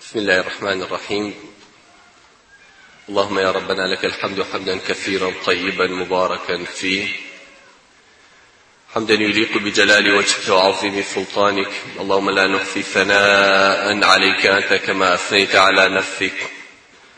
بسم الله الرحمن الرحيم اللهم يا ربنا لك الحمد حمدا كثيرا طيبا مباركا فيه حمدا يليق بجلال وجهك وعظيم سلطانك اللهم لا نحصي ثناء عليك أنت كما أثنيت على نفسك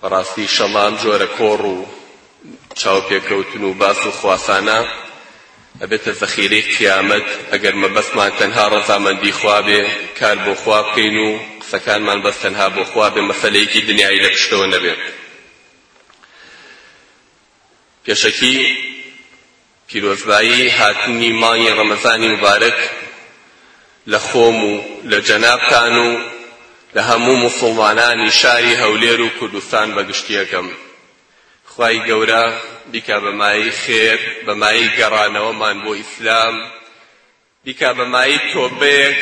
بەڕاستی شەمە ئەم جۆرە کۆڕ و چاوپێکەوتن و باس و خواسانە ئەبێتە زەخیرەی قیامەت، ئەگەر مەبەستمان تەنها ڕەزامەندی خوا بێ، کار بۆ خوا بکەین و قسەکانمان بەس تەنها بۆ خوا بێ، مەسەلەیەکی دنیایی لە پشتەوە نەبێ. پێشەکی. پیرۆزبایی هاتنی مانگی ڕەمەزانی موبارەک لە خۆم و لە جەنابتان و لە هەموو موسوڵمانانی شاری هەولێر و کوردستان بە گشتی ئەکەم. خوای گەورە بیکا بە مایەی خێر، بە مایەی گەڕانەوەمان بۆ ئیسلام، بیکا بە مایەی تۆبەیەک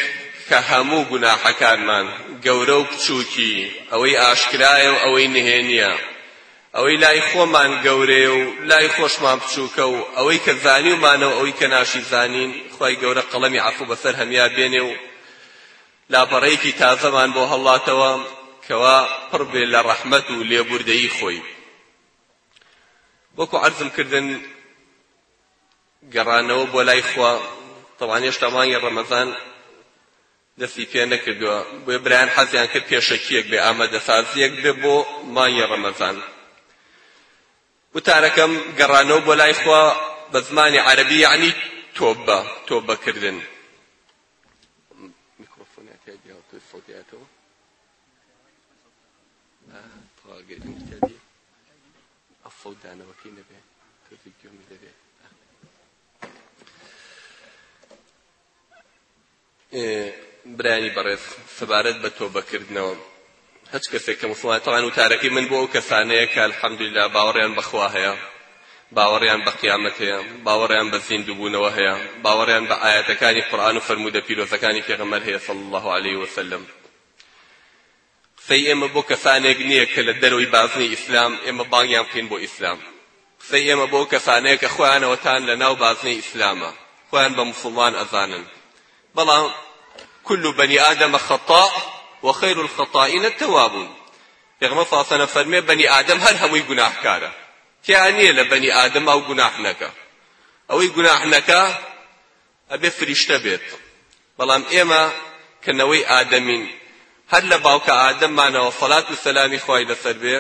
کە هەموو گوناحەکانمان گەورە و بچووکی، ئەوەی ئاشکرایە و ئەوەی نهێنییە، ئەوەی لای خۆمان گەورەیە و لای خۆشمان بچووکە و ئەوەی کە زانیومانە و ئەوی کە ناشی زانین، خوای گەورە قەڵەمی عەفوو بەسەر هەمیا بێنێ و لاپەڕەیەکی تازەمان بۆ هەڵاتەوە کەوا پڕ بێ لە ڕەحمەت و لێبووردەیی خۆی. وەکو عەرزم کردن، گەڕانەوە بۆ لای خوا تەبعەن هێشتا مانگی ڕەمەزان دەستی پێ نەکردووە بۆیە برایان حەزیان کرد پێشەکیەک بێ ئامادەسازیەک بێ بۆ مانگی ڕەمەزان وتارەکەم گەڕانەوە بۆ لای خوا بە زمانی عەرەبی یعنی تۆبە تۆبەکردن تەواگەی لینک دەبێ ئەو فەوت دانەوەکەی نەبێ کە ڤیدیۆمی دەبێ برانی بەڕێز سەبارەت بە تۆ بەکردنەوە هەچ کەسێک کە مسلمان تەوان وتارەکەی من بۆ ئەو کەسانەیە کە الحەمدللا باوەڕیان بەخوا هەیە باوەڕیان بە قیامەت هەیە باوەڕیان بە زیندوبوونەوە هەیە باوەڕیان بە ئاەتەکانی قورآن و فەرموودە پیرۆزەکانی پێغەمەر هەیە صلی الله عليه وسلم قسەی ئێمە بۆ کەسانێک نییە کە لە دەرەوەی بازنەی ئیسلام ئێمە بانگیان بکەین بۆ ئیسلام، قسەی ئێمە بۆ ئەو کەسانەیە کە خۆیانەوەتان لە ناو بازنەی ئیسلامە، خۆیان بە موسڵمان ئەزانن، بەڵام کل بنی آدم خطاء و خیر الخطائین التوابون پێغەمبەر صلی الله فەرمێ بنی آدم هەر هەمووی گوناهکارە تیا نییە لە بنی آدم ئەو گوناح نەکە ئەوەی گوناح نەکە ئەبێ فریشتە بێت بەڵام ئێمە کە نەوەی ئادەمین هەر لە باوکە ئادەممانەوە سەلات و سەلامی خوای لەسەر بێ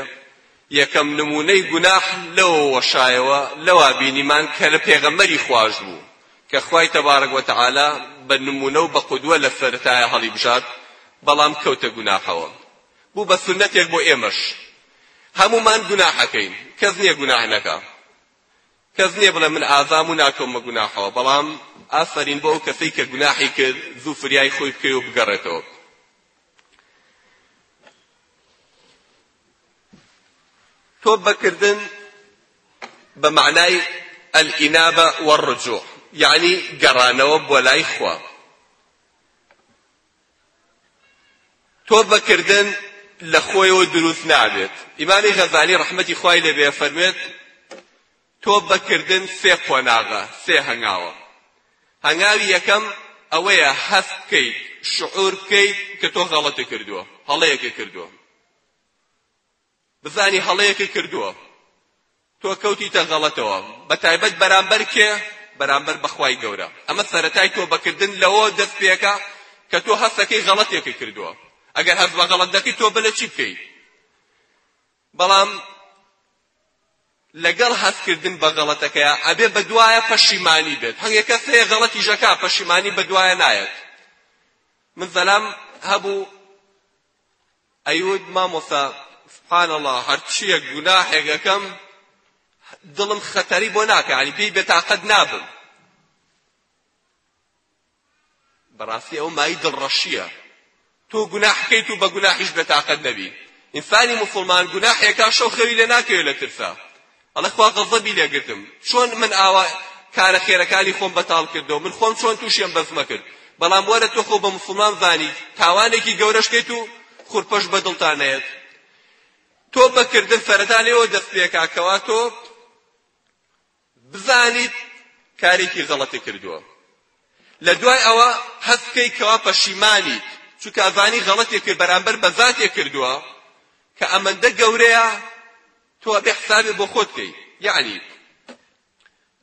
یەکەم نموونەی گوناح لەوە وەشایەوە لەوە بینیمان کە لە پێغەمبەری خواش بوو کە خوای تەبارەک وەتەعالا بە نموونە و بە قودوە لە سەرەتایە هەڵیبژارد بەڵام کەوتە گوناحەوە بوو بە سونەتێک بۆ ئێمەش هەموومان گوناحەکەین کەس نییە گوناح نەکا کەس نیە بڵێ من ئازام و ناکەومە گوناحەوە بەڵام ئافەرین بۆ ئەو کەسەی کە گوناحی کرد زوو فریای خۆی بکەی و بگەڕێتەوە تۆب بەکردن بە معنای الانابە والرجوع یعنی گەڕانەوە بۆ لای خوا تۆبە کردن لە خۆیەوە دروست نابێت ئیمامی غەزالی ڕەحمەتی خوای لێ بێ فەرموێت تۆبە کردن سێ قۆناغە سێ هەنگاوە هەنگاوی یەکەم ئەوەیە هەست بکەیت شعور بکەیت کە تۆ غەڵەتە کردووە هەڵەیەکە کردووە بزانی هەڵەیەکی کردووە تۆ کەوتیتە غەڵەتەوە بەتایبەت بەرامبەر کێ بەرامبەر بەخوای گەورە ئەمە سەرەتای تۆبەکردن لەوە دەست پێکە کە تۆ هەستەکەی غەڵەتێکی کردووە ئەگەر هەست بە غەڵەت دەکەی تۆ بلە چی بکەی بەڵام لەگەڵ هەستکردن بە غەڵەتەکەیە ئەبێ بە دوایە پەشیمانی بێت هەنگێک کەس هەیە غەڵەتی ژەکا پەشیمانی بە دوایە نایەت من زەلام هەبوو ئەیوت مامۆستا سبحان الله هەرچیە گوناحێک ئەکەم دڵم خەتەری بۆ ناکە یعنی پێی بێتاقەت نابم بەڕاستی ئەو مای دڵڕەشیە تۆ گوناحکەیت و بە گوناحیش بێتاقەت نەبی ئینسانی موسڵمان گوناحێکا شەو خەوی لێ ناکەوێت لە ترسا ئەڵێ خوا غەزەبی لێ گرتم چۆن من ئاوا کارە خێرەکانی خۆم بەتاڵ کردەوە من خۆم چۆن تووشیان بەزمە کرد بەڵام وەرە تۆ خۆ بە مسلمان زانی تاوانێکی گەورەش کەیت و خورپەش بەدڵتان نەیەت تۆ بەکردن سەرەتا لێوە دەست پێکا کەوا تۆ بزانیت کارێکی غەڵەتی کردووە لە دوای ئەوە هەست بکەیت کەوا پەشیمانیت چونکە ئەزانی غەڵەتێک کرد بەرامبەر بە ذاتێک کردووە کە ئەمەندە گەورەیە تۆ ئەبێ حسابێ بۆ خۆت کەی یەعنی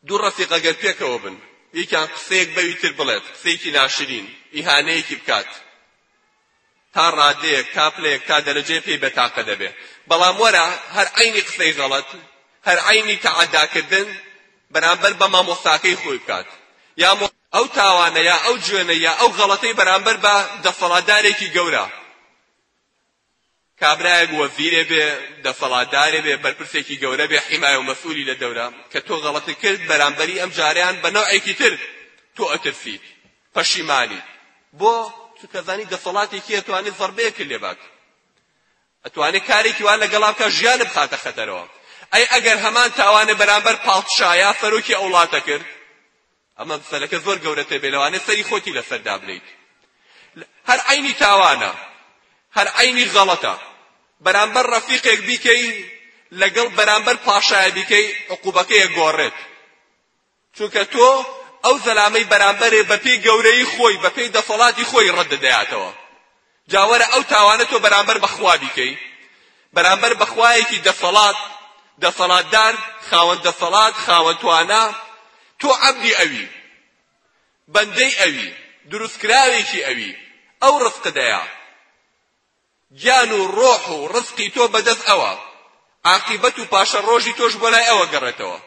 دوو ڕەفیق ئەگەر پێکەوە بن یەکیان قسەیەک بەوی تر بڵێت قسەیەکی ناشرین ئیهانەیەکی بکات تا ڕادەیەک تا پلەیەک تا دەرەجەیە پێی بەتاقە دەبێ بەڵام وەرە هەر عینی قسەی غەڵەت هەر عینی تەعەداکردن بەرامبەر بە مامۆستاکەی خۆی بکات یا ئەو تاوانە یا ئەو جوێنە یا ئەو غەڵەتەی بەرامبەر بە دەسەڵاتدارێکی گەورە کابرایەک وەزیرێ بێ، دەسەڵاتدارێ بێ، بەرپرسێکی گەورە بێ، حیمایە و مەسئولی لە دەورە، کە تۆ غەڵەتت کرد بەرامبەری ئەم جارەیان بە نەوعێکی تر تۆ ئەترسیت، پەشیمانیت. بۆ؟ چونکە ئەزانی دەسەڵاتی کێ ئەتوانێ زەڕبەیەکت لێ بات. ئەتوانێ کارێکی وا لەگەڵا بکا ژیانت بخاتە خەتەرەوە. ئەی ئەگەر هەمان تاوانێ بەرامبەر پاڵتشایا سەرۆکی ئەو وڵاتە کرد؟ ئەمە مسەلەکە زۆر گەورەتر بێ لەوانێ سەری خۆتی لەسەر دابنێیت هەر عینی تاوانە هەر عینی غەڵەتە بەرامبەر ڕەفیقێک بیکەی لەگەڵ بەرامبەر پاشایە بیکەی عقوبەکەیە گۆڕێت چونکە تۆ ئەو زەلامەی بەرامبەرێ بەپێی گەورەی خۆی بەپێی دەسەڵاتی خۆی ڕەت دەدەیاتەوە جا وەرە ئەو تاوانە تۆ بەرامبەر بە خوا بیکەی بەرامبەر بە خوایەکی دەسەڵات دەسەڵاتدار خاوەن دەسەڵات خاوەن توانا تۆ عەبدی ئەوی بەندەی ئەوی دروستکراوێکی ئەوی ئەو ڕزقدەیە گیان و ڕۆح و ڕزقی تۆ بەدەست ئەوە عاقیبەت و پاشە ڕۆژی تۆش بۆ لای ئەوە گەڕێتەوە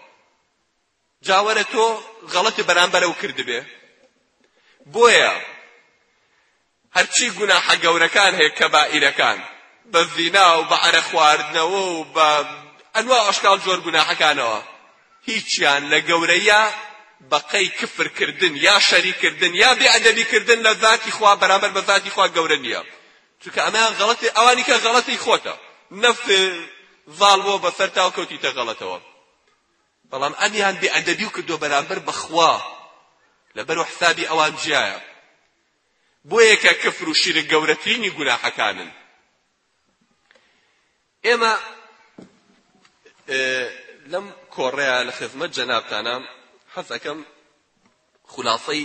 جا وەرە تۆ غەڵەت بەرامبەر ئەو کردبێ بۆیە هەرچی گوناحە گەورەکان هەیە کەبائیرەکان بە زینا و بە عەرە خواردنەوە و بە ئەنوا ئەشکال جۆر گوناحەکانەوە هیچیان لە گەورەیە بەقەی کفرکردن یا شەریکردن یا بێئەدەبیکردن لە ذاتی خوا بەرامبەر بە ذاتی خوا گەورە نییە چونکە ئەمەیان غەڵەتی ئەوانی کە غەڵەتی خۆتە نەفت زاڵ بۆ بەسەر تاوکەوتیتە غەڵەتەوە بەڵام ئەمیان بێ ئەدەبی کردوە بەرامبەر بەخوا لەبەرو حسابی ئەوان جیایە بۆیە کە کفر و شیرک گەورەترینی گوناحەکانن ئێمە لەم کۆڕەیە لە خزمەت جەنابتانە حەز ئەکەم خولاسەی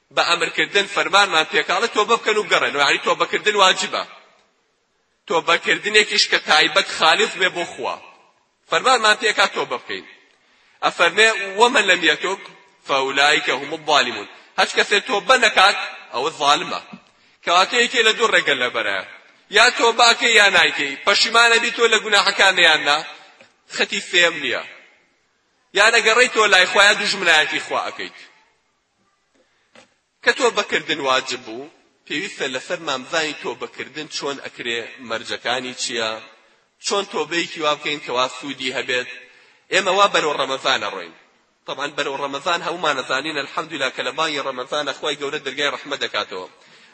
بە ئەمرکردن فەرمانمان پێکاڵێ تۆبە بکەن و بگەڕێنەوە یانی تۆبەکردن واجبە تۆبەکردنێکیش کە تایبەت خالص بێ بۆ خوا فەرمانمان پێکا تۆبە بکەین ئەفەرمێ ومن لم یتوب فاولئک هم الظالمون هەچ کەسێ تۆبە نەکات ئەوە ظالمە کەواتە یەکێ لە دوو ڕێگە لەبەرە یا تۆباکەی یا نایکەی پەشیمانە بی تۆ لە گوناحەکان یان نا خەتی سێم نییە یان ئەگەڕێی تۆ لای خوا یا دوژمنایەتی خوا ئەکەیت کە تۆبەکردن واجب بوو پێویستە لەسەرمان بزانین تۆبەکردن چۆن ئەکرێ مەرجەکانی چییە چۆن تۆبەیەکی وا بکەین کەوا سوودی هەبێت ئێمە وا بەرەو ڕەمەزان ئەڕۆین طبعا بەرەو ڕەمەزان هەمومان ئەزانین الحمدلله کە لە بانگی ڕەمەزانە خوای گەورە دەرگای ڕەحمە دەکاتەوە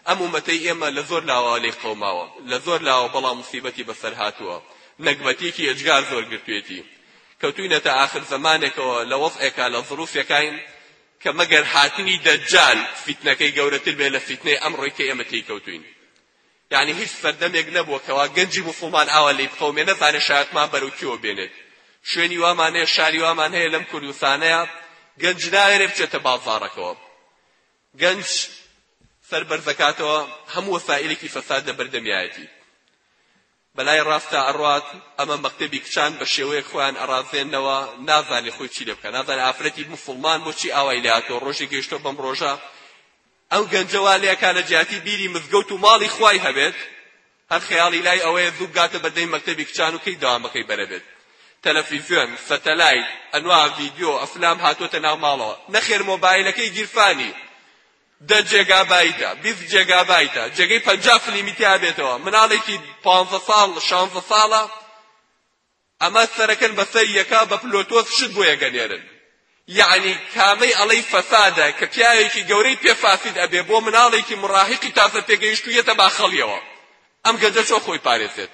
ئەم ومەتەی ئێمە لە زۆر لاوە لەی قەوماوە لە زۆر لاوە بەڵام مصیبەتی بەسەر هاتووە نەگبەتێکی ئێجگار زۆر گرتوێتی کەوتوینەتە ئاخر زەمانێکەوە لە وەزعێکا لە ظروفێکاین کە مەگەر هاتنی دەجال فیتنەکەی گەورەتر بێت لە فیتنەی ئەمڕۆی کە ئێمە تێی کەوتووین یانی هیچ سەردەمێک نەبووە کەوا گەنجی موسڵمان ئاوا لێی بقەومێ نەزانێ شایەتمان بەرەو کوێوە بێنێت شوێنی وامان هەیە شاری وامان هەیە لەم کوردستانەیە گەنج ناوێرێ بچێتە بازاڕەکەوە گەنج سەر بەرزەکاتەوە هەموو وەسائلێکی فەساد لە بەردەمیایەتی بەلای ڕاستا ئەڕوات ئەمە مەکتەبی کچان بەشێوەیەک خۆیان ئەڕازێنەوە نازانێ خۆی چی لێ بکا نازانێ ئافرەتی موسوڵمان بۆچی ئاوای لێ هاتوە ڕۆژێ گەیشتوە بەم ڕۆژە ئەو گەنجە وا لێ ئەکا لە جیاتی بیری مزگەوت و ماڵی خوای هەبێت هەر خەیاڵی لای ئەوەیە زوو بگاتە بەردەمی مەکتەبی کچان و کەی دەوامەکەی بەرە بێت تەلەفیزیۆن سەتەلایت ئەنوا ڤیدیۆ ئەفلام هاتوەتە ناو ماڵەوە نەخێر مۆبایلەکەی گیرفانی دە جێگابایتە، بیست جێگابایتە، جێگەی پەنجا فلیمی تیا بێتەوە، مناڵێکی پانزە ساڵ، شانزە ساڵە، ئەمە سەرەکەن بە سەر یەکا بە پلۆتۆز شت بۆ یەگەنێرن. یەعنی کامەی ئەڵێی فەسادە کە پیاوێکی گەورەی پێ فاسید ئەبێ بۆ مناڵێکی مڕاهیقی تازە پێگەیشتوو یەتە باخەڵیەوە. ئەم گەنجە چۆن خۆی پارێزێت؟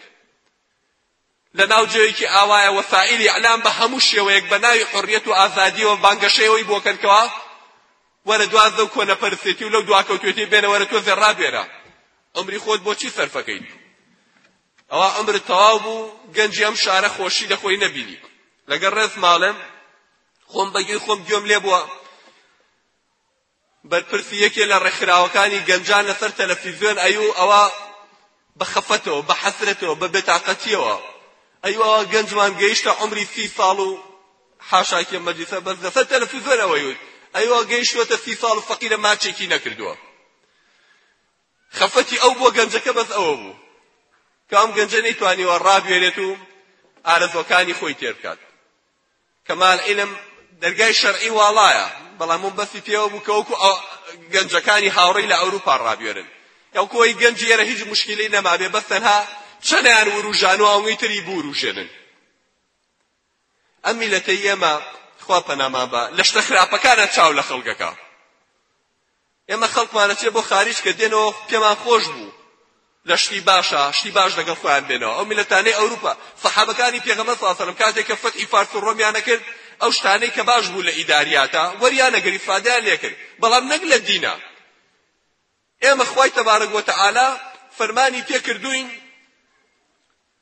لە ناو جەوێکی ئاوایە وەسائیلی ئیعلام بە هەموو شێوەیەک بە ناوی حوڕیەت و ئازادییەوە بانگەشەی ئەوەی بۆ کەن کەوا وەرە دواز لەو کۆنەپەرستێتی و لەو دواکەوتوێتی بێنە وەرە تۆ زێڕا بێنە عمری خۆت بۆ چی سەرفەکەیت ئەوە عمرت تەواو بوو گەنجی ئەم شارە خۆشی لە خۆی نەبینی لەگەڵ ڕێز ماڵێم خۆم بەگوێی خۆم گوێم لێ بووە بەرپرسی یەکێ لە ڕێکخراوەکانی گەنجان لەسەر تەلەفیزیۆن ئەیو ئەوا بە خەفەتەوە، بە حەسرەتەوە، بە بێتاقەتییەوە ئەیو ئەوا گەنجمان گەیشتە عومری سی ساڵ و حاشاکێ مەجلیسە بەس لەسەر تەلەفیزیۆن ئەوەی وت ئەیوا گەیشتوەتە سی ساڵ و فەقیرە ماچێکی نەکردووە. خەفەتی ئەو بۆ گەنجەکە بەس ئەوە بوو کە ئەم گەنجە نەیتوانیوە ڕابوێرێت و ئارەزوەکانی خۆی تێبکات. کەمال عیلم دەرگای شەرعی واڵایە بەڵام من بەسی پێوە بوو کە وەکو گەنجەکانی هاوڕێی لە ئەوروپا ڕابێرن یاو کۆی گەنجی ئێرە هیچ مشکلی نەمابێ بەس تەنها چەنیان وروژان و ئەوەی تری بوروژێنن ئەم میلەتەی ئێمە خوا پەنامان بە لە شتە خراپەکانە چاو لە خەڵکەکە ئێمە خەڵکمان ئەچێ بۆ خاریج کە دێنەوە پێمان خۆش بوو لە شتی باشە شتی باش لەگەڵ خۆیان بێنەوە ئەو میلەتانەی ئەوروپا سەحابەکانی پێغەمبەر صلی الله علیه و سلم کاتێک کە فتحی فارس و ڕۆمیان نەکرد ئەو شتانەی کە باش بوو لە ئیداریاتە وەریان نەگرت ئیسفادەیان لێکرد بەڵام نەک لە دینە ئێمە خوای تەبارەک وتعالی فەرمانی پێکردوین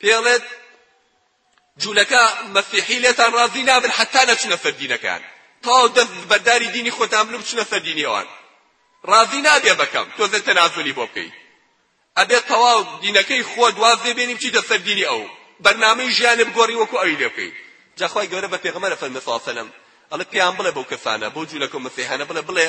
پێڵێت جولەکە مەسیحی لێتان ڕازی نابن حەتا نەچنە سەر دینەکەیان تەواو دەست بەرداری دینی خۆتان بن و بچنە سەر دینی ئەوان ڕازی نابێ بەکەم تۆزێ تەنازولی بۆ بکەی ئەبێت تەواو دینەکەی خۆت واز لێ بێنی بچیتە سەر دینی ئەو بەرنامەی ژیانێ بگۆڕی وەکو ئەوی لێ بکەی جاخوای گەورە بە پێغەمبەر فەرمێ سڵ سەلەم ئەڵێ پێیان بڵێ بەو کەسانە بەو جوولەکە و مەسیحانە بڵێ بڵێ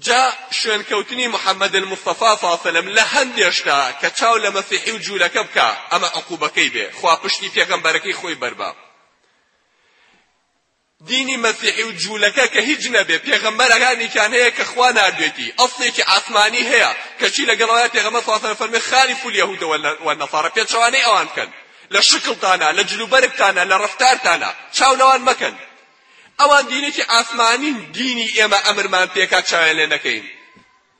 جا شوێنکەوتنی محمد المصطفی فاصلم لە هەندێ شتا کە چاو لە مەسیحی و جوولەکە بکا ئەمە عقوبەکەی بێ خوا پشتی پێغەمبەرەکەی خۆی بەربا دینی مەسیحی و جوولەکە کە هیچ نەبێ پێغەمبەرەکانێکیان هەیە کە خوا ناردوێتی ئەسڵێکی ئاسمانی هەیە کەچی لەگەڵەوەی پێغەمبەر فاصلم فەرمی خالف اليهود والنصارى پێچەوانەی ئەوان بکەن لە شکڵتانە لە جلوبەرگتانە لە ڕەفتارتانە چاو لەوان مەکەن ئەوان دینێکی ئاسمانین دینی ئێمە ئەمرمان پێکات چاویان لێ نەکەین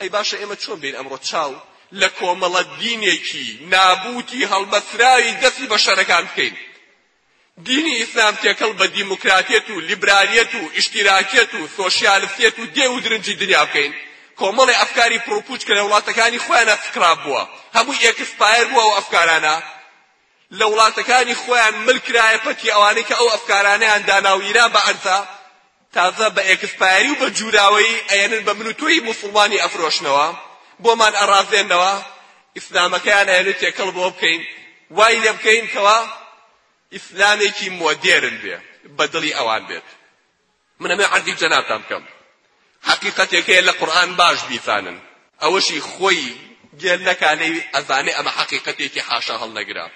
ئەی باشە ئێمە چۆن بین ئەمڕۆ چاو لە کۆمەڵە دینێکی نابوتی هەڵبەستراوی دەستی بەشەرەکان بکەین دینی ئیسلام تێکەڵ بە دیموکراتیەت و لیبرالیەت و ئیشتیراکیەت و سۆشیالستیەت و دێ و درنجی دنیا بکەین کۆمەڵی ئەفکاری پڕوپوچ کە لە وڵاتەکانی خۆیانە سکراب بووە هەمووی ئێکسپایر بووە و ئەفکارانە لە وڵاتەکانی خۆیان مل کرایە پەکی ئەوانەی کە ئەو ئەفکارانەیان دانا و ئیران بە ئەنفا تازە بە ئێکسپایەری و بە جوراوەیی ئەیەنن بە من و تۆی موسڵمانی ئەفرۆشنەوە بۆمان ئەڕازێنەوە ئیسلامەکەیان ئەیەنێ تێکەڵ بۆ بکەین وای لێ بکەین کەوا ئیسلامێکی مۆدێرن بێ بە دڵی ئەوان بێت من ئەمێ عەردی جەنابتان بکەم حەقیقەتێک هەیە لە قورئان باش بیزانن ئەوەشی خۆی گێل نەکا لێی ئەزانێ ئەمە حەقیقەتێکی حاشا هەڵنەگرە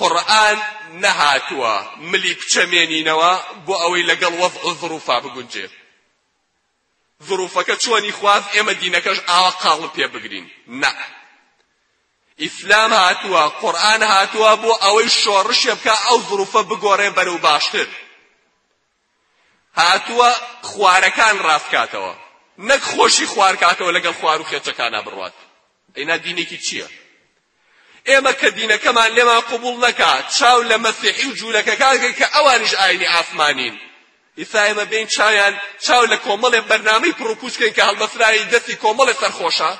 قورئان نەهاتووە ملی بچەمێنینەوە بۆ ئەوەی لەگەڵ وەضع و ظروفا بگونجێ ظروفەکە چۆنی خواز ئێمە دینەکەش ئاوا قاڵب پێ بگرین نە ئیسلام هاتووە قورئان هاتووە بۆ ئەوەی شۆڕشێ بکە ئەو ظروفە بگۆڕێ بەرەو باشتر هاتووە خوارەکان ڕاستکاتەوە نەک خۆشی خوارکاتەوە لەگەڵ خوارو خێچەکانا بڕوات ئەینا دینێکی چییە ئێمە کە دینەکەمان لێمان قبول نەکا چاو لە مەسیحی و جوولەکەکان کە ئەوانیش ئاینی ئاسمانین ئیسا ئێمە بین چاویان چاو لە کۆمەڵێ بەرنامەی پڕوپوچ کەین کە هەڵبەسراوی دەستی کۆمەڵێ سەرخۆشە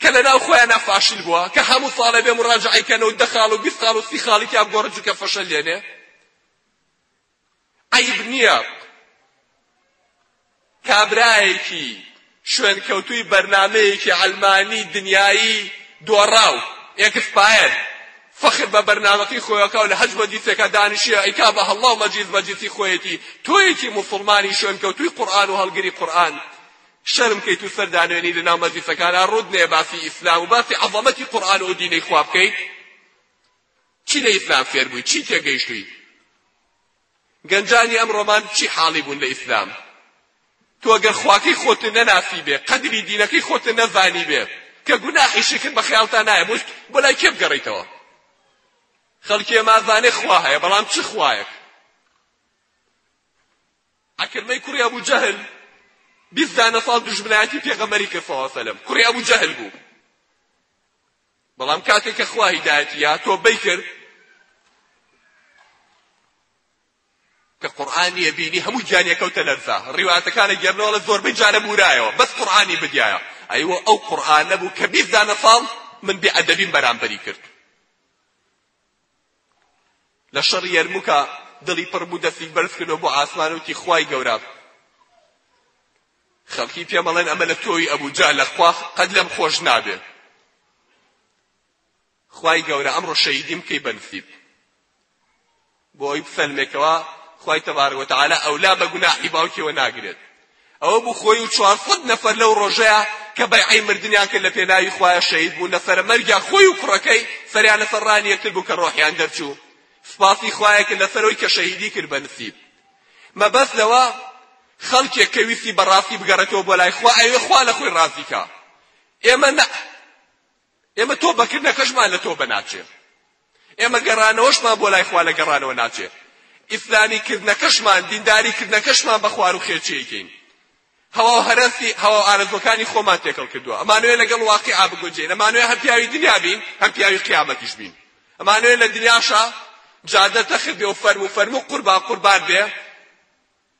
کە لەناو خۆیان فاشل بووە کە هەموو ساڵێ بێ مڕاجعەی کەن و دە خاڵ و بیست خاڵ و سی خاڵی تیا بگۆڕە جوکە فەشەلێنێ عەیب نییە کابرایەکی شوێنکەوتووی بەرنامەیەکی عەلمانی دنیایی دۆڕاو ئێکسپایەر فەخر بە بەرنامەکەی خۆیەکە و لە هەشت مەجلیسێکە دانیشیە ئیکا بە هەڵڵا و مەجلیس مەجلیسی خۆیەتی تۆیەکی موسڵمانی شوێنکەوتووی قورئان و هەڵگری قورئان شەرم کەیت و سەردانوێنی لە ناو مەجلیسەکانە ڕوودنێ باسی ئیسلام و باسی عەزەمەتی قورئان و دینەی خوا بکەیت چی لە ئیسلام فێر بووی چی تێگەیشتووی گەنجانی ئەمڕۆمان چی حاڵی بوون لە ئیسلام تۆ گەر خواکەی خۆت نەناسی بێ قەدری دینەکەی خۆت نەزانی بێ کە گوناحی شکن بە خیاڵتا نایە بۆ بۆ لای کێ بگەڕیتەوە خەڵکی ئەمازانێ خوا هەیە بەڵام چ خوایەک ئەکرمەی کوڕی ئەبوو جەهل بیست دانە ساڵ دوژمنایەتی پێغەمەری کرد سەڵ سەلەم کوڕی ئەبوو جەهل بوو بەڵام کاتێک کە خوا هیدایەتی یا تۆ بەی کرد کە قورآانی ئەبینی هەموو گیانیە کەوتە لەرزا ڕیواتەکانە گەرنەوە لە زۆربەی جارە بورایەوە بەس قورآانی بدایە ئەیوە ئەو قورآانە بوو کە بیست دانە ساڵ من بێ ئەدەبیم بەرامبەری کرد لە شەڕی یەرموکا دڵی پڕ بوو دەستی بەرز کردەوە بۆ ئاسمان و وتی خوای گەورە خەڵکی پێمەڵێن ئەمە لە تۆی ئەبوو جا لە خوا قەد لەم خۆش نابێ خوای گەورە ئەمڕۆ شەهیدیم بکەی بەنسیب بۆی بسەلمێکەوە خوای تەبارک وتعالی ئەولا بە گوناحی باوکیەوە ناگرێت ئەوە بوو خۆی و چوار سەد نەفەر لەو ڕۆژەیا کە بەیعەی مردنیان کرد لە پێناوی خوایە شەهید بوون لە سەرە مەرگیا خۆی و کوڕەکەی سەریان لەسەر ڕانی یەکتر بوو کە ڕۆحیان دەرچوو سپاسی خوایە کرد لەسەر ئەوی کە شەهیدی کرد بە نسیب مەبەست لەوە خەڵکێک کە ویستی بەڕاستی بگەڕێتەوە بۆ لای خوا ئەوێ خوا لە خۆی ڕازیکا ئێمە نە ئێمە تۆبەکردنەکەشمان لە تۆبە ناچێ ئێمە گەڕانەوەشمان بۆ لای خوا لە گەڕانەوە ناچێ ئیسلامی کردنەکەشمان دینداری کردنەکەشمان بە خوار و خێچەیەکەین هەوا و هەرەسی هەوا و ئارەزوەکانی خۆمان تێکەڵ کردووە ئەمانوێ لەگەڵ واقعا بگونجێن ئەمانوێ هەم پیاوی دنیا بین هەم پیاوی قیامەتیش بین ئەمانوێ لە دنیاشا جادە تەخت بێ و فەرمو فەرمو قوربان قوربان بێ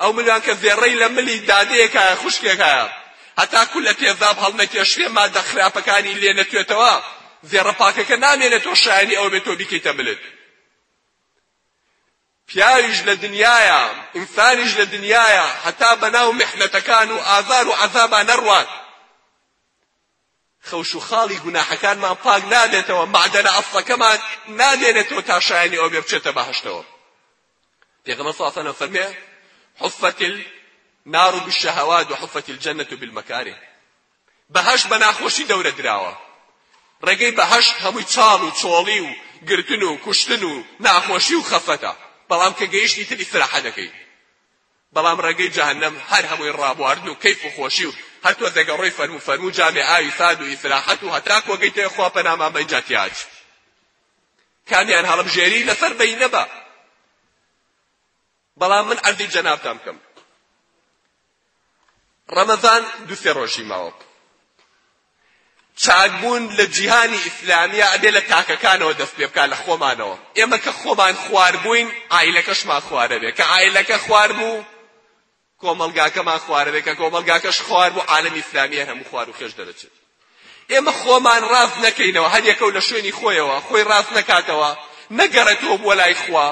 ئەو ملوان کە زێڕەی لە ملی دادەیەکایە خوشکێکایە هەتا کو لە تێزاب هەڵنەکێشرێ مادە خراپەکانی لێ نەتوێتەوە زێڕە پاکەکە نامێنێ تۆ شایەنی ئەوە بێ تۆ بیکەیتە ملت پیاویش لە دنیایا ئینسانیش لە دنیایا هەتا بەناو محنەتەکان و ئازار و عەزابا نەڕوات خەوش و خاڵی گوناحەکانمان پاک نابێتەوە، مەعدەنە ئەسڵەکەمان نامێنێتەوە تا شایەنی ئەوەبێ بچێتە بەهەشتەوە. پێغەمبەر صلی اللە علیه وسلم فەرمێ حفت النار بالشهوات وحفت الجنة بالمكاره بەهەشت بە ناخۆشی دەورە دراوە ڕێگەی بەهەشت هەمووی چاڵ و چۆڵی و گرتن و کوشتن و ناخۆشی و خەفەتە بەڵام کە گەیشتی تری سراحە دەکەی بەڵام ڕێگەی جەهەنەم هەر هەمووی ڕابواردن و کەیف و خۆشی و هەر تۆ دەگەڕۆی فەرموو فەرموو جامێ ئاوی سارد و ئیسراحەت و هەتاکوو گەیتەوێ خوا پەنامان بە ئینجا تیاچ کامیان هەڵبژێری لەسەر بەینە بە بەڵام من عەرزی جەنابتان بکەم ڕەمەزان دوو سێ ڕۆژی ماوە چاک بوون لە جیهانی ئیسلامیا ئەبێ لە تاکەکانەوە دەست پێ بکا لە خۆمانەوە ئێمە کە خۆمان خوار بووین عائیلەکەشمان خوارە بێ کە عائیلەکە خوار بوو کۆمەڵگاکەمان خوارە بێ کە کۆمەڵگاکەش خوار بوو عالم ئیسلامیە هەموو خوار و خێش دەرەچێت ئێمە خۆمان ڕاست نەکەینەوە هەر یەکەو لە شوێنی خۆیەوە خۆی ڕاست نەکاتەوە نەگەڕێتەوە بۆ لای خوا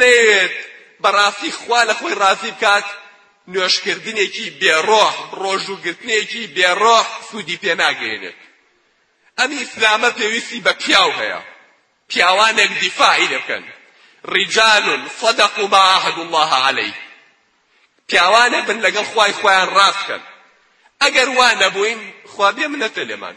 نەیەت بەڕاستی خوا لە خۆی ڕازی بکات نۆشکردنێکی بێ ڕۆح ڕۆژوو گرتنێکی بێ ڕۆح سوودی پێ ناگەیەنێت ئەم ئیسلامە پێویستی بە پیاو هەیە پیاوانێک دیفاعی دەکەن رجال صدقوا ما عاهدوا الله عليه پیاوانە بن لەگەڵ خوای خۆیان ڕاستکەن ئەگەر وا نەبووین خوا بێ منەتە لێمان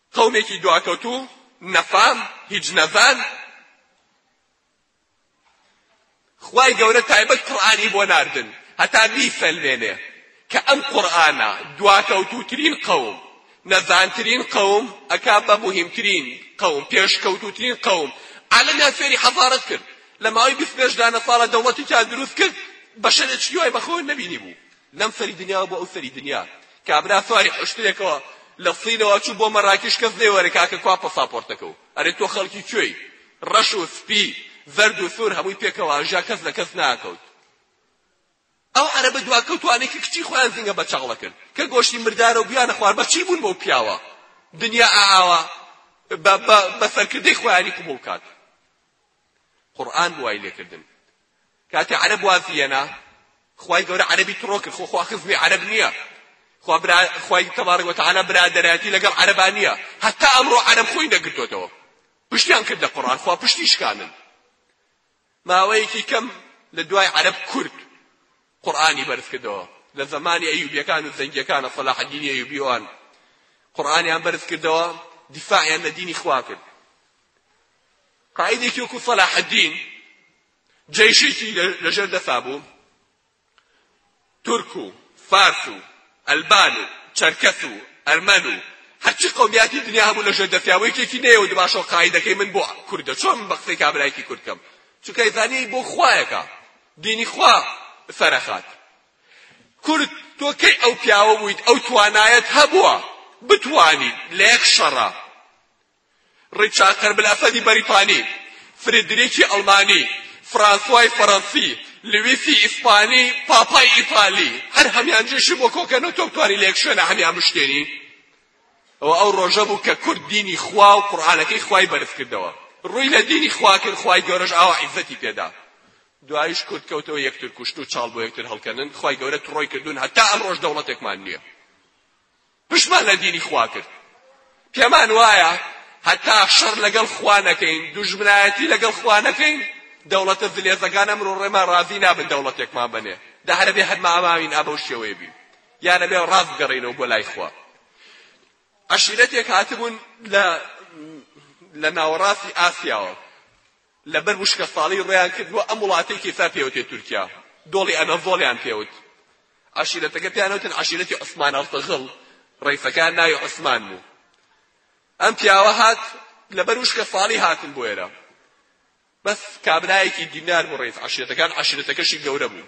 قەومێکی دواکەوتو نەفام هیچ نەزان خوای گەورە تایبەت قورئانی بۆ ناردن هەتا بیسەلمێنێ کە ئەم قورئانە دواکەوتوترین قەوم نەزانترین قەوم ئەکا بە مهمترین قەوم پێشکەوتوترین قەوم عالەمیان فێری حەزارەت کرد لە ماوەی بیست پێش دانە ساڵە دەوڵەتێکیان دروست کرد بەشەرێکی دوای بەخۆیان نەبینی بوو لەم سەری دنیا بۆ ئەو سەری دنیا کابرا سواری حشترێکەوە لە سینەوە چوو بۆ مەراکیش کەس نەیوەرێ کاکە کوا پەساپۆرتەکە و ئەرێ تۆ خەڵکی کوێی ڕەش و سپی زەرد و سوور هەمووی پێکەوە ئەژا کەس لە کەس ناکەوت ئەو عەرەبە دواکەوتوانەی کە کچی خۆیان زینگە بە چەغڵە کرد کە گۆشتی مردارە و بیانە خوار بە چی بوون بەو پیاوە دنیا ئاوا بە سەرکردەی خۆیانی قبوڵ کات قورئان بوو وای لێکردن کاتێ عەرەب وازیەنا خوای گەورە عەرەبی تڕۆ کرد خۆ خوا خزمی عەرەب نییە خوا برا خوای تبارک و تعالی برادەرایەتی لەگەڵ عەرەبا نییە هەتا ئەمڕۆ عەرەب خۆی نەگرتۆتەوە پشتیان کرد لە قورئان خوا پشتی شکانن ماوەیەکی کەم لە دوای عەرەب کورد قورئانی بەرز کردەوە لە زمانی ئەیوبیەکان و زەنگیەکانە صلاح الدین ئەیوبیوان قورئانیان بەرز کردەوە دیفاعیان لە دینی خوا کرد قائیدێکی وەکو سەلاحەدین جەیشێکی لەژێر دەسا بوو تورک و فارس و ئەلبان و چەرکەس و ئەرمەن و هەرچی قەومیاتی دنیا هەبوو لە ژێر دەستیاوە یەکێکی نەیەوە دباشەوە قاعدەکەی من بۆ کوردە چۆن من بە قسەی کابرایکی کورد کەم چونکە ئیزانیی بۆ خوایەکە دینی خوا سەرەخات کورد تۆ کەی ئەو پیاوە بوویت ئەو توانایەت هەبووە بتوانیت لە یەک شەڕە ڕیچارد تەربلافەدی بەریتانی، فریدریکی ئەڵمانی، فرانسوای فەرەنسی، لویسی ئیسپانی، پاپای ئیتالی، هەر هەمیان جێشی بۆ کۆکەن و تۆکتوانی لە یەک شوێنە هەمیان بشکێنی؟ ئەوە ئەو ڕۆژە بوو کە کورد دینی خوا و قورئانەکەی خوای بەرز کردەوە، ڕووی لە دینی خوا کرد، خوای گەورەش ئاوا عیزەتی پێ دا. دواییش کورد کەوتەوە یەکتر کوشتن و چاڵ بۆ یەکتر هەڵکەنن، خوای گەورە تڕۆی کردوون، هەتا ئەمڕۆش دەوڵەتێکمان نییە. پشتمان لە دینی خوا کرد پێمان وایە هەتا شەڕ لەگەڵ خوا نەکەین دوژمنایەتی لەگەڵ خوا نەکەین دەوڵەتە زلێزەکان ئەمرۆ ڕێمان ڕازی نابن دەوڵەتێکمان بنێ دا هەرەبێ هەرما ئەماوین ئابە و شێوەیە بین یان ئەبێ ڕاست بگەڕێینەوە بۆ لای خوا عەشیرەتێک هاتبوون لە لە ناوەڕاستی ئاسیاوە لەبەر وشکەساڵی ڕوویان کردووە ئەم وڵاتەی کیسا پێوتێ تورکیا دۆڵی ئەنەڤۆڵیان پێوت عەشیرەتەکە پێیان وتن عەشیرەتی عوسمان ئەرتغڵ ڕەیسەکان ناوی عوسمان بوو ئەم پیاوە هات لەبەر وشکەساڵی هاتن بۆ ئێرە بەس کابرایەکی دینار بوو ڕەیس عەشیرەتەکان عەشیرەتەکەشی گەورە بوو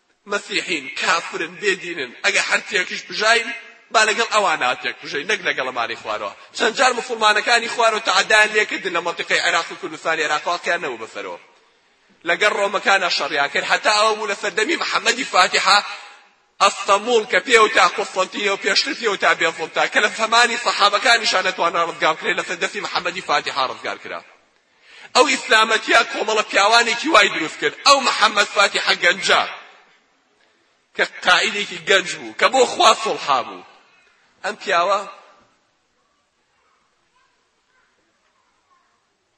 مەسیحین، کافرن، بێ دینن، ئەگە هەر تێکش بژاین با لەگەڵ ئەوانەوە تێک بژین نەک لەگەڵ ئەمانەی خوارەوە، چەند جار موسڵمانەکانی خوارەوە تەعەدایان لێ کردن لە مەنتیقەی عێراق و کوردستانی عێراق واقیان نەبوو بە سەرەوە لەگەڵ ڕۆمەکانا شەڕیان کرد هەتا ئەوە بوو لە سەردەمی محەمەدی فاتیحە ئەستەموڵ کە پێوتا قوستەنتینە و پێشتر پێوتا بێزڵتا کە لە زەمانی سەحابەکانیشان نەتوانرا ڕزگار کرێ لەسەر دەستی محەمەدی فاتیحا ڕزگار کرا ئەو ئیسلامەتیە کۆمەڵە پیاوانێکی وای دروست کرد ئەو محەممەد فاتیحە گەنجە کە قائیدێکی گەنج بوو کە بۆ خوا سڵحا بوو ئەم پیاوە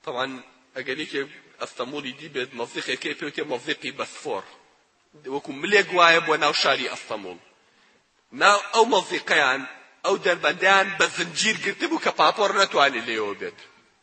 طبعا ئەگەر یەکێک ئەستەموڵی دی بێت مەزیقێکی پێوتێ مەزیقی بەسفۆر وەکو ملێک وایە بۆ ناو شاری ئەستەموڵ ناو ئەو مەزیقەیان ئەو دەربەندیان بە زنجیر گرتبوو کە پاپۆر نەتوانێت لێەوە بێت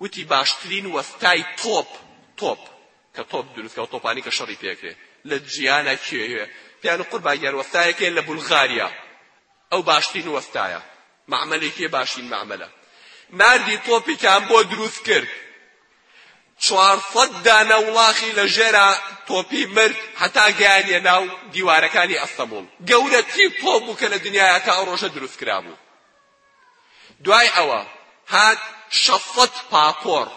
وتی باشترین وەستای تۆپ، تۆپ کە تۆپ دروست کە و تۆپانی کە شەڕی پێ ئەکرێ لە جیانا کێ یە؟ پیانو قوربان گیان وەستایەک هەیە لە بولغاریا ئەو باشترین وەستایە مەعمەلێکی یە باشترین مەعمەلە ماردی تۆپی کان بۆ دروست کرد چوار سەد دانە وڵاخی لە ژێرا تۆپی مرد هەتا گەیانیە ناو دیوارەکانی ئەستەموڵ گەورەترین تۆپ بوو کە لە دنیایا تا ئەو ڕۆژە دروست کرابوو دوای ئەوە هات شەش سەد پاپۆڕ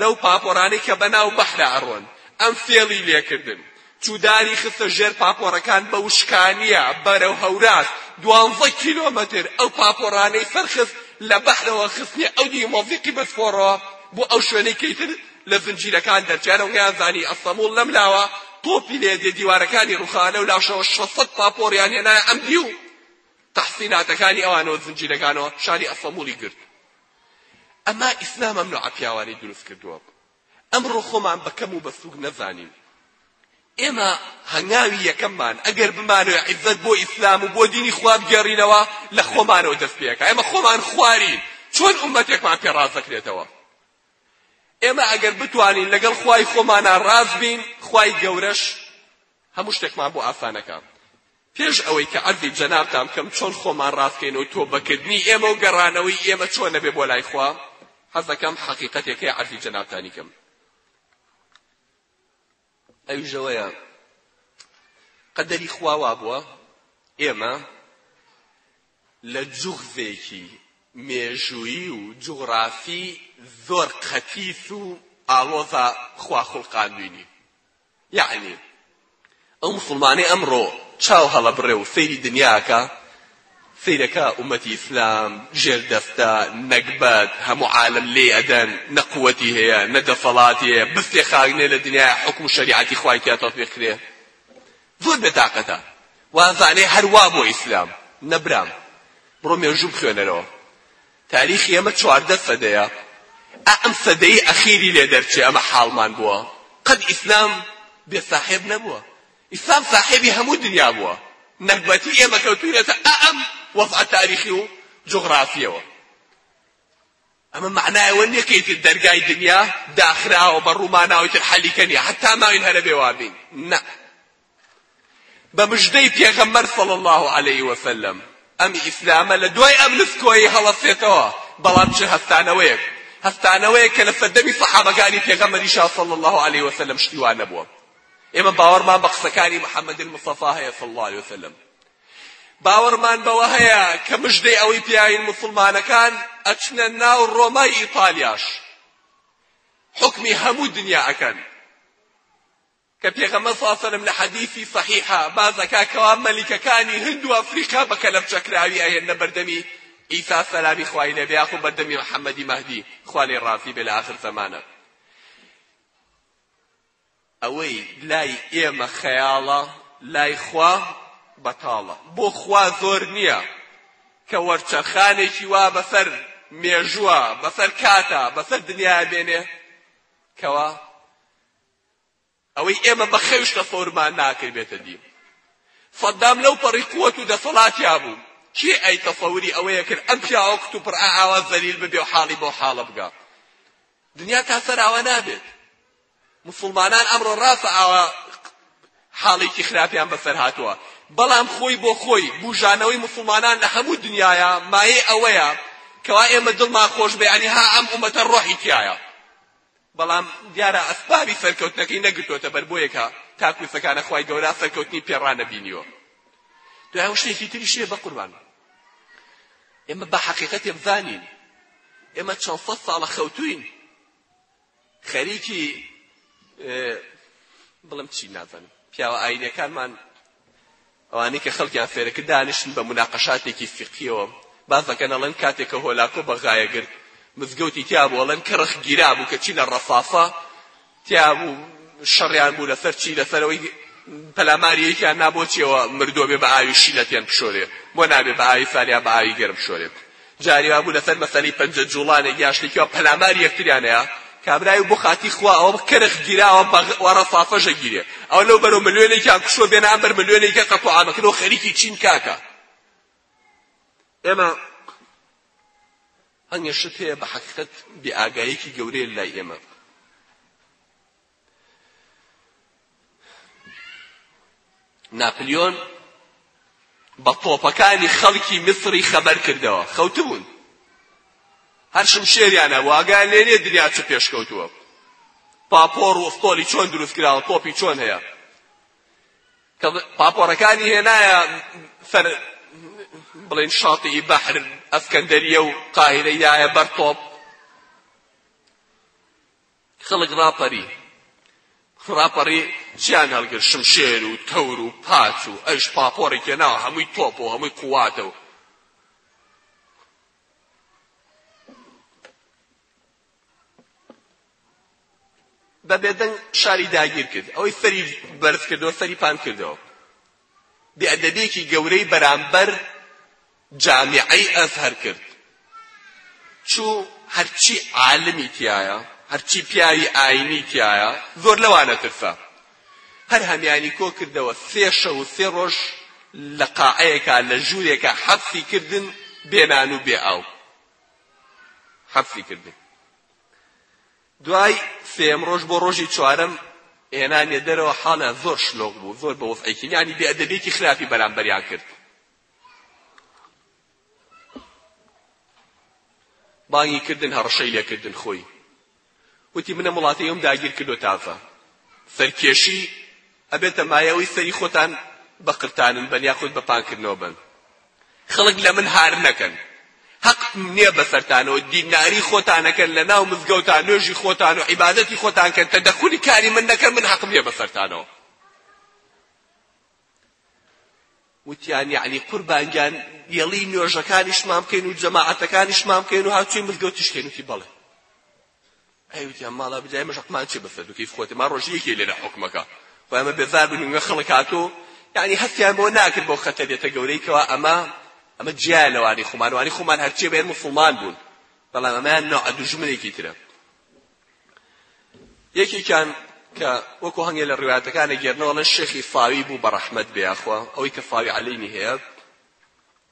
لەو پاپۆرانەی کە بەناو بەحرا ئەڕۆن ئەم فێڵی لێکردن چوو داری خستە ژێر پاپۆڕەکان بە وشکانیە بەرەو هەوراز دوانزە کیلۆمەتر ئەو پاپۆڕانەی سەرخست لە بەحرەوە خستنی ئەو دی مۆزیقی بەسفۆڕەوە بۆ ئەو شوێنەی کەیتر لە زنجیرەکان دەرچیانە ویان زانی ئەستەموڵ لەم لاوە تۆپی لێدێ دیوارەکانی ڕوخانە و لاشەوە شەش سەد پاپۆڕیان هێنایە ئەم دیو تەحسیناتەکانی ئەوانەوە زنجیرەکانەوە شاری ئەسەموڵی گرت ئەما ئیسلام ئەم نوع پیاوانی دروست کردووە ئەمڕۆ خۆمان بەکەم و بەسوک نەزانین ئێمە هەنگاوی یەکەممان ئەگەر بمانەوە عیزەت بۆ ئیسلام و بۆ دینی خوا بگێڕینەوە لە خۆمانەوە دەست پێەکە ئێمە خۆمان خوارین چۆن ئومەتێکمان پێ ڕاز دەکرێتەوە ئێمە ئەگەر بتوانین لەگەڵ خوای خۆمانە ڕاز بین خوای گەورەش هەموو شتێکمان بۆ ئاسانەکە پێش ئەوەی کە عەرزی جەنابتان بکەم چۆن خۆمان ڕاست کەین و تۆبەکردنی ئێمە و گەڕانەوەی ئێمە چۆنە بێ بۆ لای خوا حەزەکەم حەقیقەتێک هەیە عەرزی جەنابتانی کەم ئەویش ئەوەیە قەدەری خوا وا بووە ئێمە لە جوغزێکی مێژوویی و جوغرافی زۆر قەتیس و ئاڵۆزا خوا خوڵقاندوینی یەعنی ئەو موسڵمانەی ئەمڕۆ چاو هەڵەبڕێ و سەیری دنیا ئەکا، سەیرەکا ئومەتی ئیسلام ژێر دەستە، نەگبەت، هەموو عالەم لێی ئەدەن، نە قووەتی هەیە، نە دەسەڵاتی هەیە، بستێ خاک نیە لە دنیایا حوکم و شەریعەتی خوای تیا تەتبیق کرێ. زۆر بێ تاقەتە. وازانێ هەر وا بووە ئیسلام. نە برام. بڕۆ مێژوو بخوێنەرەوە. تاریخی ئێمە چواردە سەدەیە ئا ئەم سەدەی ئەخیری لێ دەرچێ ئەمە حاڵمان بووە قەت ئیسلام بێ ساحێب نەبووە ئیسلام ساحێبی هەموو دنیا بووە نەگبەتی ئێمە کەوتوینەتە ئا ئەم وەزعە تاریخی و جوغرافیەوە ئەمە معنایەوە نییە کە ئیتر دەرگای دنیا داخراوە بە ڕووماناوەی تر حەلیکە نییە حتا ماوین هەرە بێ وابین نە بە مژدەی پێغەمبەر صلی اللە علیە وسلم ئەم ئیسلامە لە دوای ئەم نسکۆیەی هەڵەسێتەوە بەڵام چ هەستانەوەیەک هەستانەوەیەک کە لە سەردەمی سەحابەکانی پێغەمبەری شا صلی اللە علیە وسلم شتی وا نەبووە ئێمە باوەڕمان بە قسەکانی محەممەد المصطفی هەیە صلی اللە علیە وسلم باوەڕمان بەوە هەیە کە مژدەی ئەوەی پیاوین مسلمانەکان ئەچنە ناو ڕۆمای ئیتالیاش حکمی هەموو دنیا ئەکەن کە پێغەمبەر صلی اللە علیە وسلم لە حەدیسی صەحیحا باس ئەکا کەوا مەلیکەکانی هند و ئەفریقا بە کەلەپچە کراوی ئەهێننە بەردەمی عیسا سەلامی خوای لێ بێ یاخو بەردەمی محمدی مەهدی خوا لێی ڕازی بێ لە ئاخر زەمانە ئەوەی لای ئێمە خەیاڵە لای خوا بەتاڵە بۆ خوا زۆر نییە کە وەرچەرخانێکی وا بەسەر مێژووە بەسەر کاتە بەسەر دنیا بێنێ کەوا ئەوەی ئێمە بە خێو شەپۆرمان ناکرد بێتە دی. سەدام لەو پەڕی قوت و دەسەڵاتیا بوو، کێ ئەی تەسەوری ئەوەیە کرد ئەم پیاوە کت و پڕئ ئاوا زەلیل ببێ و حاڵی بەو حاڵە بگا؟ دنیا تا سەر ئاوا نابێت. مسوڵمانان ئەمڕۆ ڕاستە ئاوا حاڵێکی خراپیان بەسەر هاتووە، بەڵام خۆی بۆ خۆی بوژانەوەی مسوڵمانان لە هەموو دنیایا مایەی ئەوەیە کەوا ئێمە دڵمان خۆش بێ، یانی ها ئەم ئومەتە ڕۆحی تیایە. بەڵام دیارە ئەسبابی سەرکەوتنەکەی نەگرتۆتە بەر بۆیەکە تا کوسەکانە خوای گەورە سەرکەوتنی پێ ڕانەبینیوە دوای ئەو شتێکی تریش هەیە بەقوربان ئێمە بە حەقیقەتێ بزانین ئێمە چەند سەد ساڵە خەوتوین خەریکی بڵم چی نازانم پیاوە ئاینەکانمان ئەوانەی کە خەڵکیان فێرە کرد دانیشتن بە موناقەشاتێکی فیقهیەوە باس دەکەن ئەڵێن کاتێک کە هۆلاکۆ بەغدایە گرت مزگەوتی تیابوو ئەڵێن کەڕخ گیرابوو کە چی لە ڕەفافە تیابوو شەڕیان بوو لەسەر چی لەسەر ئەوەی پەلاماری یەکیان نا بۆچیەوە مردووە بێ بە ئاوی شینە تێن بشۆرێ بۆ نابێ بە ئاوی ساریا بە ئاوی گەرم بشۆرێت جاری وابوو لەسەر مەسەلەی پەنجە جووڵانێک یان شتێکی وا پەلاماری یەکتریان ئەیا کابرای و بۆ خاتی خوا ئەوە کەرخ گیراوە بە و ڕەسافەژە گیرێ ئەو لەو بەرەو ملیۆنێکیان کوشوە بێنە ئەم بەر ملیۆنێکە قەت و عامەکردەوە خەریکی چین کاکە ئێمە هەنگێ شت هەیە بە حەقیقەت بێئاگایەکی گەورەیە لای ئێمە ناپلیۆن بە تۆپەکانی خەڵکی میسری خەبەر کردەوە خەوتبوون هەر شمشێریانە واگان لێ نیە دنیا چ پێشکەوتووە پاپۆڕ و ستۆلی چۆن دروست کراوە تۆپی چۆن هەیە کە پاپۆڕەکانی هێنایە سەر بڵێن شاطی بەحر ئەسکەندەریە و قاهرەی دایە بەر تۆپ خەڵک ڕاپەری ڕاپەڕی جیان هەڵگر شمشێر و تەور و پاچ و ئەویش پاپۆڕی تێناوە هەمووی تۆپ و هەمووی قوواتە و بە بێدەنگ شاری داگیر کرد ئەوەی سەری بەرز کردەوە سەری پان کردەوە بێئەدەبیەکی گەورەی بەرامبەر جامیعەی ئەزهەر کرد چوو هەرچی عالمی تیایە هەرچی پیاوی ئاینی تیایە زۆر لەوانە ترسا هەر هەمیانی کۆ کردەوە سێ شەو و سێ ڕۆژ لە قاعەیەکا لە ژوورێکا حەبسی کردن بێنان و بێ ئاو حەبسی کردن دوای سێیەم ڕۆژ بۆ ڕۆژی چوارەم هێنانیە دەرەوە حاڵیان زۆر شلۆق بوو زۆر بە وەزعی کین یانی بێ ئەدەبیەکی خراپی بەرامبەریان کرد بانگی کردن هەڕشەی لێکردن خۆی وتی منە وڵاتی ئەم داگیر کردو تازە سەرکێشی ئەبێتە مایەوەی سەری خۆتان بە قرتانن بەن یاخود بە پانکردنەوە بن خەڵک لە من هار نەکەن. هەقم نیە بەسەرتانەوە دیناری خۆتان نەکەن لەناو مزگەوتا نوێژی خۆتان و عیبادەتی خۆتان کەن تەدەخولی کاری من نەکەن من هەقم نیە بەسەرتانەوە. وتیان یعنی قوربانگیان یەڵی نوێژەکانیشمان بکەین و جەماعەتەکانیشمان بکەین و هاتووی مزگەوتیش کەین وتی بەڵێ ئەی وتیان ماڵا بجای مەش حقمان چی بەسەر بکەیت خۆت ما ڕۆژی یەکێ لێرە حکومەکە و ئەمە بێزار بووین وە خەڵک هاتۆ یعنی هەستیان بۆ ناکرد بۆ خەتەریەتە گەورەی کەوا ئەمە ئەمە جیایە لەوانی خۆمان وانی خۆمان هەرچیە بێن مسلمان بوون بەڵام ئەمەیان نوع دوژمنێکی ترە یەکێکیان کە وەکو هەنگێ لە ڕواتەکانە گێرنەوەڵێن شێخی فاوی بوو بە ڕەحمەت بێ یاخوا ئەوەی کە فاوی عەلینی هەیە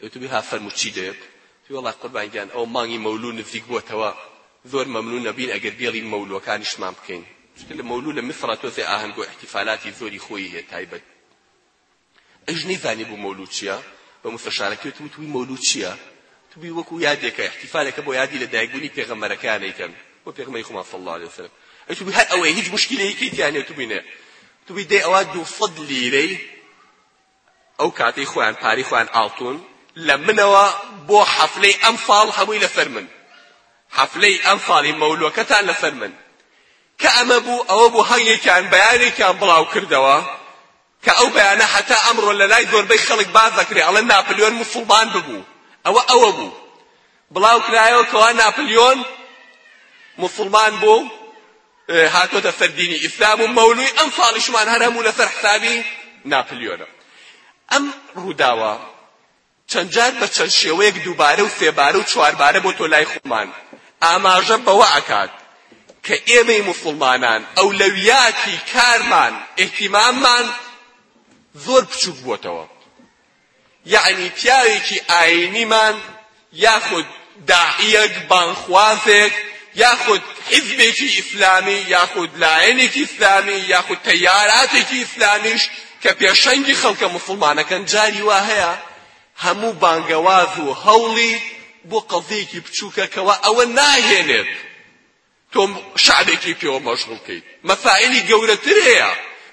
دەوتبی ها فەرموو چی دەوێت؟ وتی وەڵا قوربان گیان ئەوە مانگی مەولوو نزیک بۆتەوە زۆر مەمنون ئەبین ئەگەر بێڵی مەولووەکانیشمان بکەین چونکە لە مەولوو لە میسڕ تۆزێ ئاهەنگ و ئیحتیفالاتی زۆری خۆیی هەیە تایبەت ئەویش نەیزانیبوو مەولوو چییە بە موستەشارەکەی وتم وتبووی مەولوو چییە وتبووی وەکو یادێکە ئیحتیفالێکە بۆ یادی لە دایکبوونی پێغەمبەرەکەیان ئەیکەن بۆ پێغەمبەری خۆمان صلی الله علیه وسلم وتبووی هەر ئەوەیە هیچ مشکیلەیەکی تیا نیە وتبووی نێ وتبووی دەی ئەوە دوو سەد لیرەی ئەو کاتەی خۆیان پارەی خۆیان ئاڵتون لە منەوە بۆ حەفلەی ئەم ساڵ هەمووی لەسەر من حەفلەی ئەم ساڵی مەولۆکەتان لەسەر من کە ئەمە بوو ئەوە بوو هەنگێکیان بەیانێکیان بڵاو کردەوە کە ئەو بەیانە هەتا ئەمڕۆ لە لای زۆربەی خەڵک باز دەکرێ ئەڵێ ناپلیۆن مسڵمان ببوو ئەوە ئەوە بوو بڵاو کرایەوە کەوا ناپلیۆن مسلمان بوو هاتۆتە سەر دینی ئیسلام و مەولوی ئەم ساڵیشمان هەر هەموو لەسەر حسابی ناپلیۆنە ئەم ڕووداوە چەند جار بە چەند شێوەیەک دووبارە و سێبارە و چواربارە بۆ تۆ لای خۆمان ئاماژە بەوە ئەکات کە ئێمەی موسڵمانان ئەولەویاتی کارمان ئیهتیماممان زۆر بچووک بووەتەوە یەعنی پیاوێکی ئایینیمان یاخود داعیەک، بانگخوازێک، یاخود حیزبێکی ئیسلامی، یاخود لایەنێکی ئیسلامی، یاخود تەیاراتێکی ئیسلامیش کە پێشەنگی خەڵکە موسڵمانەکەن جاری وا هەیە هەموو بانگەواز و هەوڵی بۆ قەزیەکی بچووکە کەوا ئەوە ناهێنێت تۆ شەعبێکی پێوە مەشغوڵ کەیت مەسائیلی گەورەتر هەیە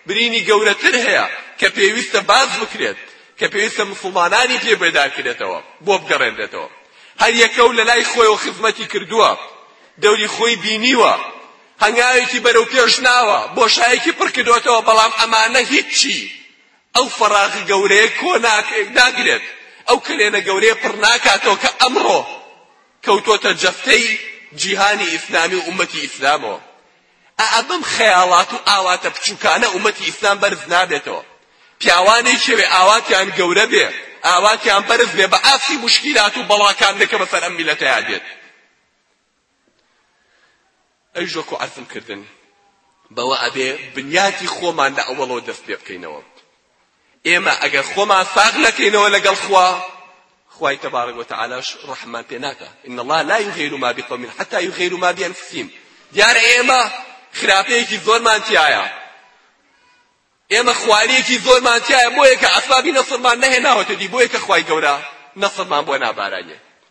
برینی گەورەتر هەیە کە پێویستە باس بکرێت کە پێویستە موسڵمانانی پێ بێدارکرێتەوە بۆ بگەڕێنرێتەوە هەر یەکە و لەلای خۆیەوە خزمەتی کردووە دەوری خۆی بینیوە هەنگاوێکی بەرەو پێش ناوە بۆشایەکی پڕکردوەتەوە بەڵام ئەمانە هیچی ئەو فەراغ گەورەیە کۆ ناگرێت ئەو کلێنە گەورەیە پڕ ناکاتەوە کە ئەمڕۆ کەوتۆتە جەفتەی جیهانی ئیسلامی و ئومەتی ئیسلامەوە ئائا بەم خەیاڵات و ئاواتە بچوکانە ئومەتی ئیسلام بەرز نابێتەوە پیاوانێکی ئەوێ ئاواتیان گەورە بێ ئاواتیان بەرز بێ بە ئاستی مشکیلات و بەڵاکان دەکە بەسەر ئەم میلەتەیا دێت ئەویش وەکو عەزم کردن بەوە ئەبێ بنیاتی خۆمان لە ئەوەڵەوە دەست پێ بکەینەوە ئێمە ئەگەر خۆمان ساغ نەکەینەوە لەگەڵ خوا خوای تبارک و تعالیش رحمان پێ ناکا ان الله لا یغیر ما بقوم حتى یغیروا ما بانفسهم دیارە ئێمە خراپەیەکی زۆرمان تایە ئێمە خواریەکی زۆرمان تایە بۆیە کە ئەسبابی نەسرمان نەهێناوەتە دی بۆیە کە خوای گەورە نەسرمان بۆ نابارانێ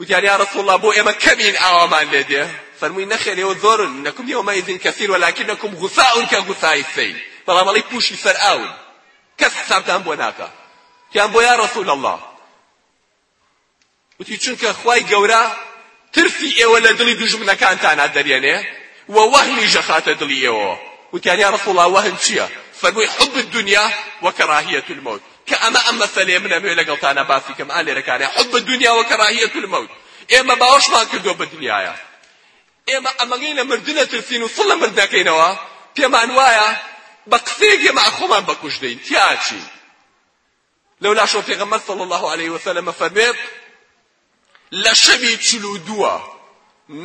وتیان یا رسول اللە بۆ ئێمە کەمین ئاوامان لێ دێ فەرمووی نەخێر ئێوە زۆرن انکم یومئذ کثیر ولکنکم غثاء کغثاء السیل بەڵام ئەڵی پوشی سەر ئاون کەس حسابتان بۆ ناکا وتیان بۆ یا رسول اللە وتی چونکە خوای گەورە ترسی ئێوە لە دڵی دوژمنەکانتانا دەرێنێ و وەهمی ژەخاتە دڵی ئێوە وتیان یا رسول اللە وەهم چییە فەرمووی حب الدنیا وکراهیەت الموت کە ئەمە ئەم مەسەلەیە من ئەمەوێ لەگەڵتانا باسی کەم ئا لێرە کانێ حب الدنیا و کراهیت الموت ئێمە باوەشمان کردووە بە دنیایە ئێمە ئەمەگەی لە مردنە ترسین و سڵ لە مردنەکەینەوە پێمان وایە بە قسەیەک ئێمە خۆمان بەکوش دەین تیاچین لەولاشەوە پێغەمبەر صلی الله علیه وسلم فەرمێت لە شەوی چل و دووە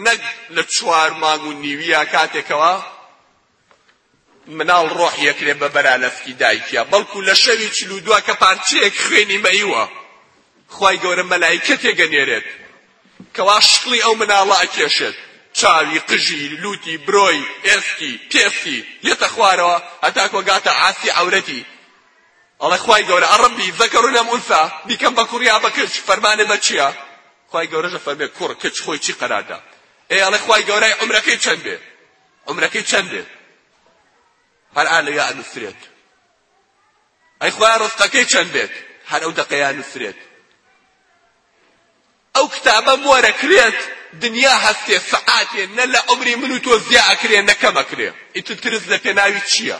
نەک لە چوار مانگ و نیویە کاتێکەوە مناڵ ڕۆح یەکرێ بە بەرالەفکی دایکیا بەڵکو لە شەوی چل و دووە کە پارچەیەک خوێنی مەیوە خوای گەورە مەلایکەتێگە نێرێت کەوا شکڵی ئەو مناڵە ئەکێشێت چاوی قژی لوتی برۆی ئێسکی پێستی یەتە خوارەوە هەتاکۆ گاتە ئاستی عەورەتی ئەڵێ خوای گەورە ئەڕەبی ذکر ام انثی بیکەم بە کوڕ یا بە کچ فەرمانێ بە چیە خوای گەورەش ئەفەرمێ کوڕ کچ خۆی چی قەرار دا ئێ ئەڵێ خوای گەورەی عمرەکەی چەند بێ عمرەکەی چەند بێ هەر ئا لەوێ ئەنووسرێت ئەی خوای ڕزقەکەی چەند بێت هەر ئەو دەقەیە ئەنووسرێت ئەو کتابە مۆرەکرێت دنیا هەستێ سەعاتێ نە لە عمری من و تۆ زیا ئەکرێ نە کەم ئەکرێ ئیتر ترس لە پێناوی چییە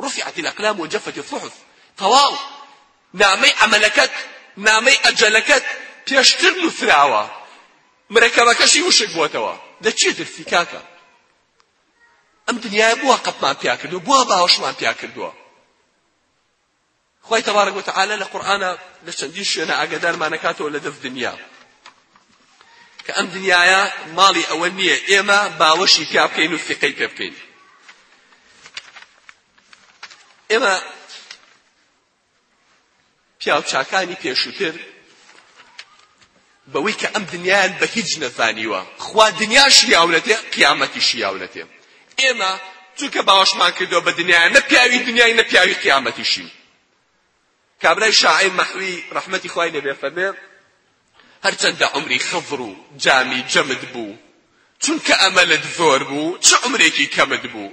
رفعت الاقلام وجفت الصحف تەواو نامەی عەمەلەکەت نامەی ئەجەلەکەت پێشتر نووسراوە مرەکەبەکەشی وشک بۆتەوە لە چیە ترسی کاکە ئەم دنیای بووە قەپمان پیا کردووە بووە باوەشمان پیا کردووە خوای تبارک و تعالی لە قورئانا لە چەندین شوێنا ئاگادارمان ئەکاتەوە لە دەف دنیا کە ئەم دنیایە ماڵی ئەوە نییە ئێمە باوەشی پیا بکەین و فیقەی پێ بکەین ئێمە پیاوچاکانی پێشووتر بەوەی کە ئەم دنیایان بە هیچ نەزانیوە خوا دنیاشی یاونەتێ قیامەتیشی یاونەتێ ئێمە چونکە باوەشمان کردەوە بە دنیایان نە پیاوی دنیای نە پیاوی قیامەتیشین کابرای شاعیر مەحوی ڕەحمەتی خوای لێبێ فەرمێ هەرچەندە عمری خضر و جامی جەمد بوو چونکە ئەمەلت زۆر بوو چ عومرێکی کەمت بوو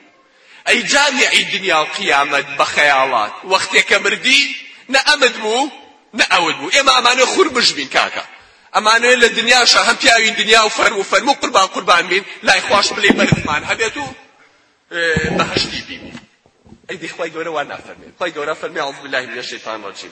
ئەی جامیعی دنیا و قیامەت بە خەیاڵات وەختێ کە مردی نە ئەمت بوو نە ئەوت بوو ئێمە ئەمانەوێ خور مژ بین کاکە ئەمانەوێ لە دنیاشا هەم پیاوی دنیا و فەرموو و فەرموو قوربان قوربان بین لای خواش پلەی بەرزمان هەبێت و بەهەشتی بینین ئەی دی خوای گەورە وا نافەرمێ خوای گەورە فەرمێ عەوزبیللە من الشیطان الرجیم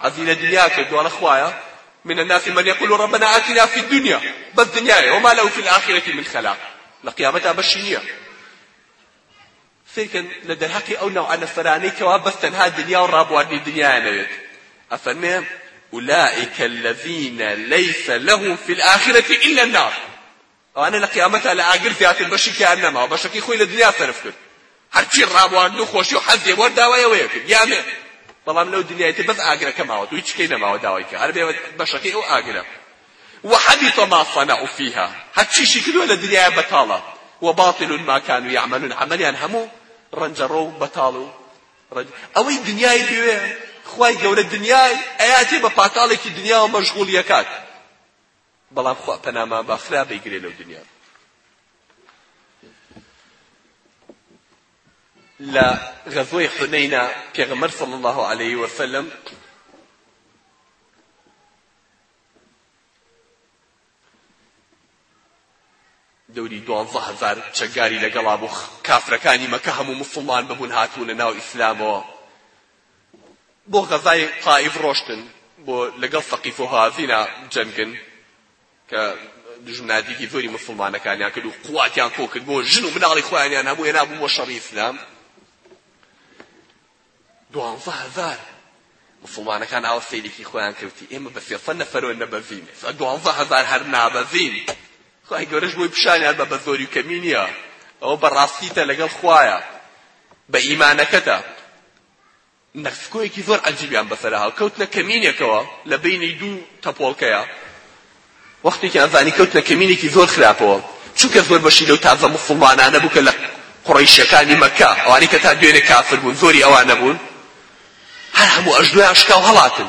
حزينة دنيا كدوا أنا خوايا من الناس من يقول ربنا آتنا في الدنيا بس دنياي وما له في الآخرة من خلاق لقيامتها بشينية فيكن لدرهقي أو نوع أنا فراني كواب بس تنها دنيا ورابواني دنيا نبيت أفرمي أولئك الذين ليس لهم في الآخرة إلا النار ئەوانە لە قیامەتا لە ئاگر زیاتر بەشی تیا نەماوە بەشەکەی خۆی لە دنیا سەرف کرد هەرچی ڕابواردن و خۆشی و حەزێ وەر داوای ئەوەیە کرد یامێ بەڵام لەو دنیای تر بەس ئاگرەکە ماوە تو هیچ کەی نەماوە داوای کە هەر بێ بەشەکەی ئەو ئاگرە وحبط ما صنعوا فيها هەرچیشی کردوە لە دنیای بەتاڵە وباطل ما كانوا يعملون عملیان هەموو ڕەنجەڕۆ و بەتاڵ و ئەوەی دنیای پێوێ خوای گەورە دنیای ئەیاتێ بە پاتاڵێکی دنیا و مەشغوڵیەکات بەڵام خوا پەنامان با خراپ بەیگرێ لەو دنیا لە غەزوەی حونەینا پێغەمبەر صلی الله علیه و سلم دەوری دوانزە هەزار چەکداری لەگەڵا بوو کافرەکانی مەکە هەموو مسلمان ببوون هاتوونە ناو ئیسلامەوە بۆ غەزای تائیف ڕۆشتن بۆ لەگەڵ سەقیف و هەوازینا بجەنگن کە دوژمنایەتیکی زۆری مسلمانەکانیان کرد و قواتیان کۆ کرد بۆ ژن و مناڵی خۆیانیان هەموو هێنا بوو بۆ شەڕی ئیسلام دوانزە هەزار مسلمانەکان ئاوە سەیرێکی خۆیان کردی ئێمە بە سێسە نەفەرۆ نەبەزین دوانزە هەزار هەر نابەزین خوای گەورەش بۆی پیشانیان بە بەزۆری و کەمی نییە ئەوە بە ڕاستیتە لەگەڵ خوایە بە ئیمانەکەتە نەسکۆیەکی زۆر عەجیبیان بەسەرا هاو کەوتنە کەمینێکەوە لە بینی دوو تەپۆڵکەیە وەختێکیان زانی کەوتنە کەمینێکی زۆر خراپەوە چونکە زۆر بەشی لەو تازە مسلمانانە بوو کە لە قڕیشەکانی مەکە ئەوانەی کە تا دوێنێ کافر بوون زۆری ئەوانە بوون هەر هەموو ئەژدویان شکاو هەڵاتن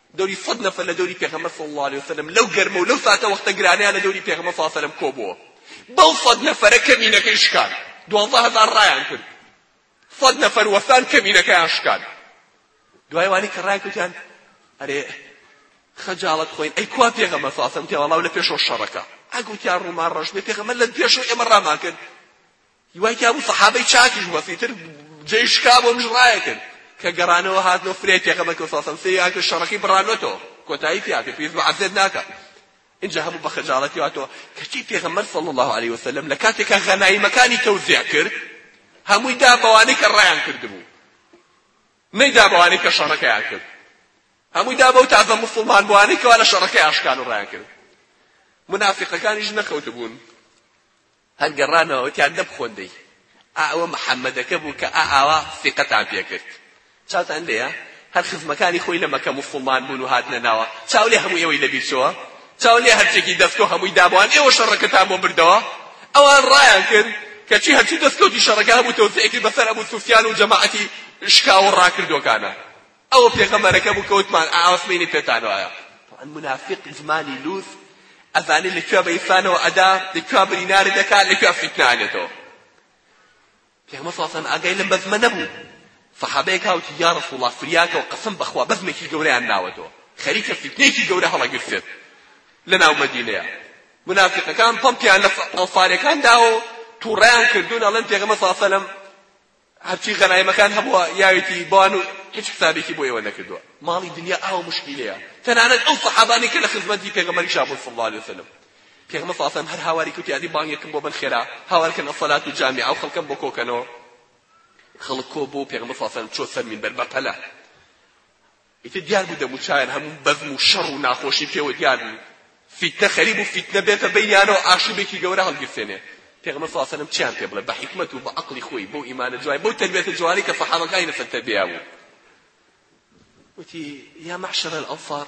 دەوری سەد نەفەر لە دەوری پێغەمبەر صلی اللە علیە وسلم لەو گەرمە و لەو ساتەوەختە گرانەیا لە دەوری پێغەمبەر صلی اللە علیە وسلم کۆبۆوە بەو سەد نەفەرە کەمینەکەی شکان دوازدە هەزار ڕایان کرد سەد نەفەر وەستان کەمینەکەیان شکان دوای وانی کە ڕای کوتیان ئەرێ خەجاڵت خۆین ئەی کوا پێغەمە ساسم تێوەڵاو لە پێشەوە شەڕەکە ئەگوتیان ڕوومان ڕەش بێ پێغەمە لە پێشەوە ئێمە ڕامان کرد وای تیابوو سەحابەی چاکیش وەفی تر جێی شکا بۆ منش ڕایەکرد کە گەڕانەوە هاتنەوە فرێ پێغەمبەر کە ساسم سێیان کە شەڕەکەی بڕانەوەتەوە کۆتایی تیا پێ پێویست بە عەزێت ناکە اینجا هەموو بە خەجاڵەتی هاتەوە کەچی پێغەمبەر صلی الله علیه وسلم لە کاتێکا غەنایمەکانی تەوزیع کرد هەمووی دا بەوانەی کە ڕایان کردبوو نەیدا بەوانەی کە شەڕەکەیان کرد هەمووی دا بەو تازە مسلمان بووانەی کەوا لە شەڕەکەی ئاشکان و ڕایان کرد منافقەکانیش نەخەوتبوون هەر گەڕانەوە وتیان دەبخۆن دەی ئا ئەوە محمدەکە بوو کە ئا ئاوا سیقەتان پێ کرد چاوتان لێیە هەر خزمەکانی خۆی لە مەکە موسڵمان بوون و هاتنە ناوە چاو لێ هەموو ئێوەی لەبیر چۆوە چاو لێ هەرچێکی دەستکەو هەمووی دابوان ئێوە شەڕەکەتان بۆ بردەوە ئەوان ڕایان کرد کەچی هەرچی دەستکەوتی شەڕەکە هەموو تەوزیعی کرد بەسەر ئەبو سوفیان و جەماعەتی شکاو و ڕاکردوەکانە ئەوە پێغەمبەرەکە بوو کە وتمان ئاوا سبەینێ پێتان وایە طبعا منافق زمانی لوس ئەزانی لە کوێ بە ئیسانەوە ئەدا لە کوێ بریناری دەکات لە کوێ فیتنانێتەوە پێغەمبەر صلی الله علیه و سلم ئاگای لەم بەزمە نەبوو صحابەیەک هاوتی یا رسول الله فریاکە و قسم بەخوا بەزمێکی گەورەیان ناوەتەوە خەریکە فیتنێکی گەورە هەڵەگرسێت لەناو مەدینەیە منافقەکان پەمپیان لە ئەنصاریەکان داوە و تووڕیان کردوون ئەڵێن پێغەمبەر صلی الله علیه و سلم هەرچی غەنایمەکان هەبووە یاوێتی بۆان و هیچ حسابێکی بۆ ئێوە نەکردووە ماڵی دنیا ئاو مشکیلەیە تەنانەت ئەو سەحابانەی کە لە خزمەتی پێغەمبەریشا بوون صلی اللە علیە وسلم پێغەمبەر صلی اللە علیە وسلم هەر هاواری کەوتی ئەدی بانگێکم بۆ بن خێرا هاوارکەن الصلاة جامعە و خەڵکم بۆ کۆکەنەوە خەڵک کۆ بوو پێغەمبەر صلی اللە علیە وسلم چۆ سەر مینبەر بەپەلە ئیتر دیار بوو دەموچاویان هەموو بەزم و شەڕ و ناخۆشی پێوە دیار بوو، فیتنە خەریب و فیتنە بێتە بەینیانەوە ئاشوبێکی گەورە هەڵگیرسێنێ، پێغەمبەر صلی اللە علیە و سلم چیان پێ بڵێ بە حیکمەت و بە عەقڵی خۆی بەو ئیمانە جوانەی بەو تەربیەتە جوانەی کە صەحابەکانی لەسەر تەربیەیا بوون وتی یا معشر الانصار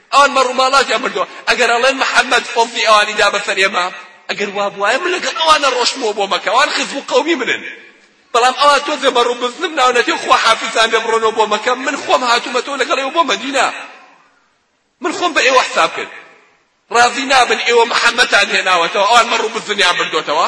ئەوان مەڕ و ماڵاتیان بردووە، ئەگەر ئەڵێن محەمەد فەزڵی ئەوانی دا بە فەرێما، ئەگەر وا بوایە من لەگەڵ ئەوانە ڕۆشتمەوە بۆ مەکە، ئەوان خزم و قەومی منن، بەڵام ئەوان تۆزێ مەڕ و بزنم ناونەتێ و خواحافیزان بێ بڕۆنەوە بۆ مەکە، من خۆم هاتوومەتەوە لەگەڵ ئێوە بۆ مەدینە، من خۆم بە ئێوە حساب کرد، ڕازی نابن ئێوە محەمەدتان هێناوەتەوە، ئەوان مەڕ و بزنیان بردۆتەوە.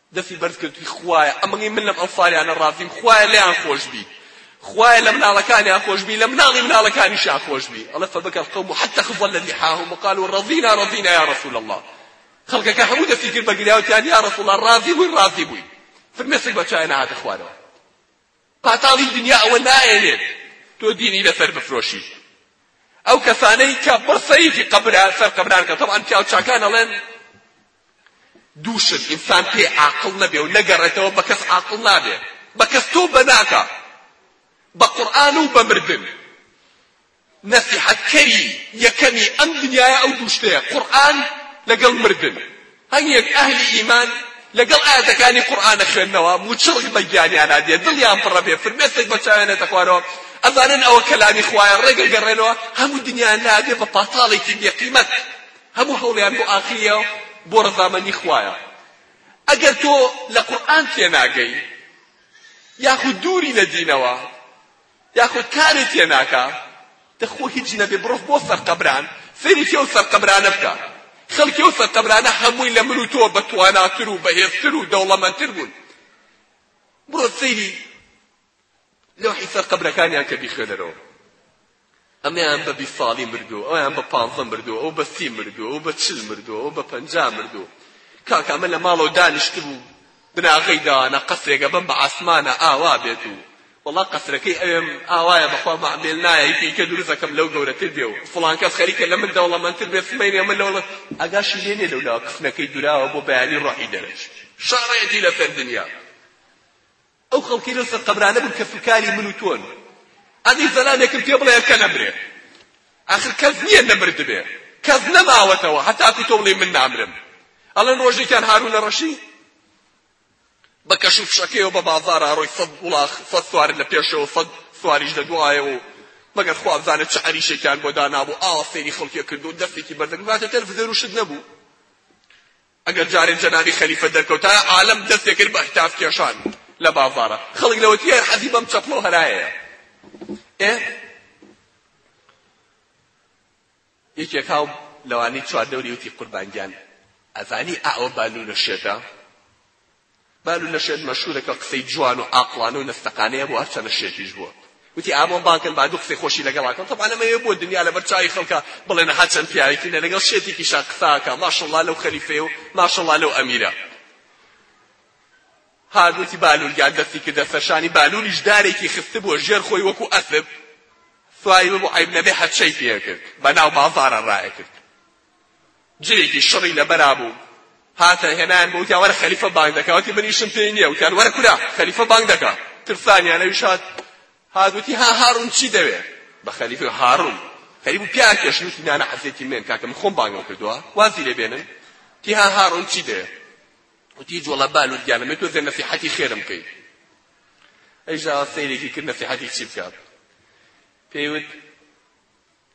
دەستی بەرز کرد وتی خوایە ئەمنی من لەم ئەنساریانە ڕازیم خوایە لێیان خۆشبی خوایە لە مناڵەکانیان خۆشبی لە مناڵی مناڵەکانیشیان خۆشبی ئەڵێ فبکە القوم وحتى اخض الذي حاهم وقالوا رضينا رضينا يا رسول الله خەڵکەکە هەموو دەستی کرد بە گریاوتیان یا رسول الله ڕازی بووین ڕازی بووین فرمێسک بە چایە نەهاتە خوارەوە پاتاڵی دنیا ئەوە نایەنێت تۆ دینی لەسەر بفرۆشی ئەو کەسانەی کە بڕ سەیری قەبرە سەر قەبران کە تەبعەن پیاو چاکان ئەڵێن دوو شت ئینسان پێی عاقڵ نەبێ و نەگەڕێتەوە بە کەس عاقڵ نابێ بە کەس تۆبە ناکا بە قورئان و بە مردن نەسیحەتکەری یەکەمی ئەم دنیایە ئەو دوو شتەیە قورئان لەگەڵ مردن هەنگێک ئەهلی ئیمان لەگەڵ ئاەتەکانی قورآانە خوێندنەوە موچڕک بە گیانیانە دێ دڵیان پڕە بێ فرمێسێک بە چاوێنێتە خوارەوە ئەزانن ئەوە کەلامی خوایە ڕێگە گەڕێنەوە هەموو دنیایان نادێ بە پاتاڵێکی بێقیمەت هەموو هەوڵیان بۆ ئاقلیە و بۆ ڕەزامەندی خوایە ئەگەر تۆ لە قورئان تێناگەی یاخود دووری لە دینەوە یاخود کارێ تێناکا دەخۆ هیچ نەبێ بڕۆ بۆ سەر قەبران سەیری کێو سەر قەبرانە بکە خەڵکی و سەرقەبرانە هەمووی لە من و تۆ بە تواناتر و بەهێزتر و دەوڵەمەندتر بوون بڕۆ سەیری لەوحی سەر قەبرەکانیان کە بیخوێنەرەوە ئەمەیان بە بیست ساڵی مردوو ئەویان بە پانزە مردوو ئەو بە سی مردوو ئەو بە چل مردوو ئەو بە پەنجا مردوو کاکە ئەمە لە ماڵەوە دانیشتبوو بناغەی داوانە قەسرێکە بەم بە ئاسمانە ئاوا بێت و وڵا قەسرەکەی ئەوێم ئاوایە بەخوا مەعمێل نایە یکە دروست دەکەم لەو گەورەتر بێ و فڵان کەس خەریکە لە من دەوڵەمەندتر بێ سمەینێ من لەوڵە ئەگاشی لێ نێ لەولا کفنەکەی دوراوە بۆ بەیانی ڕۆحی دەرەش شەڕێتی لەسەر دنیا ئەو خەڵکەی لەو سەر قەبرانە بوون کەس و کاری من و تۆن ئەگەی زەلامێکم پێ بڵێ کە نەمرێ ئاخر کەس نییە نەمردبێ کەس نەماوەتەوە هەتاکو تۆ بڵێ من نامرم ئەڵێن ڕۆژێکیان هارونە ڕەشی بە کەش و فشەکەیەوە بە بازار ئاڕۆی سەد وڵاخ سەد سوار لە پێشەوە سەد سواریش لە دوایەوە مەگەر خوا بزانێت چ عەریشێکیان بۆ دانابوو ئاوا سەیری خەڵکیە کردو دەستێکی بەردەگرت واتە تەرف زێروشت نەبوو ئەگەر جارێ جەنابی خەلیفە دەرکەوتایە عالەم دەست دەکرد بە هتاف کێشان لە بازاڕە خەڵک لەوەتی هەر حەزی بەم چەپڵە و هەرایەیە ئێ یەکێک هاو لەوانەی چواردەوری وتی قوربان گیان ئەزانی ئاوە بالونە شێتە مالو لە شێت مەشهورە کە قسەی جوان و عاقڵانە و نەستەقانەی هەبوو هەرچەنە شێتیش بووە وتی ئامۆم بانکەن با دوو قسەی خۆشی لەگەڵا کەم تەبعەن ئەمە وێ بووە دنیا لەبەر چاوی خەڵکا بڵێن ها چەند پیاوێکی نە لەگەڵ شێتێکیشا قساکا ماشەڵڵا لەو خەلیفەیە و ماشەڵڵا لەو ئەمیرە هاروتی بالولگان دەستی کردە سەرشانی بالولیش دارێکی خستبووە ژێر خۆی وەکو ئەسب سواری ببوو عیب نەبێ هەچەی پێکرد بەناو بازارە ڕایەکرد جێیەکی شڕی لەبەرا بوو هاتە هێنایان بۆ وتیان وەرە خەلیفە بانگ دەکا وتی من ئیشم پێی نییە وتیان وەرە کورە خەلیفە بانگ دەکا ترسانیان ئەویش هات هات وتی ها هارون چی دەوێ بە خەلیفە هارون خەریب و پیار کێشن وتی نانە عەزێتی منێن کاکە من خۆم بانگم کردووە وازی لێ بێنن تی ها هارون چی دەوێ وتی جوڵە بالو گیانە من تۆ زێ نەسیحەتی خێرم بکەیت ئەیژا سەیرێکی کرد نەسیحەتی چی بکات پێیوت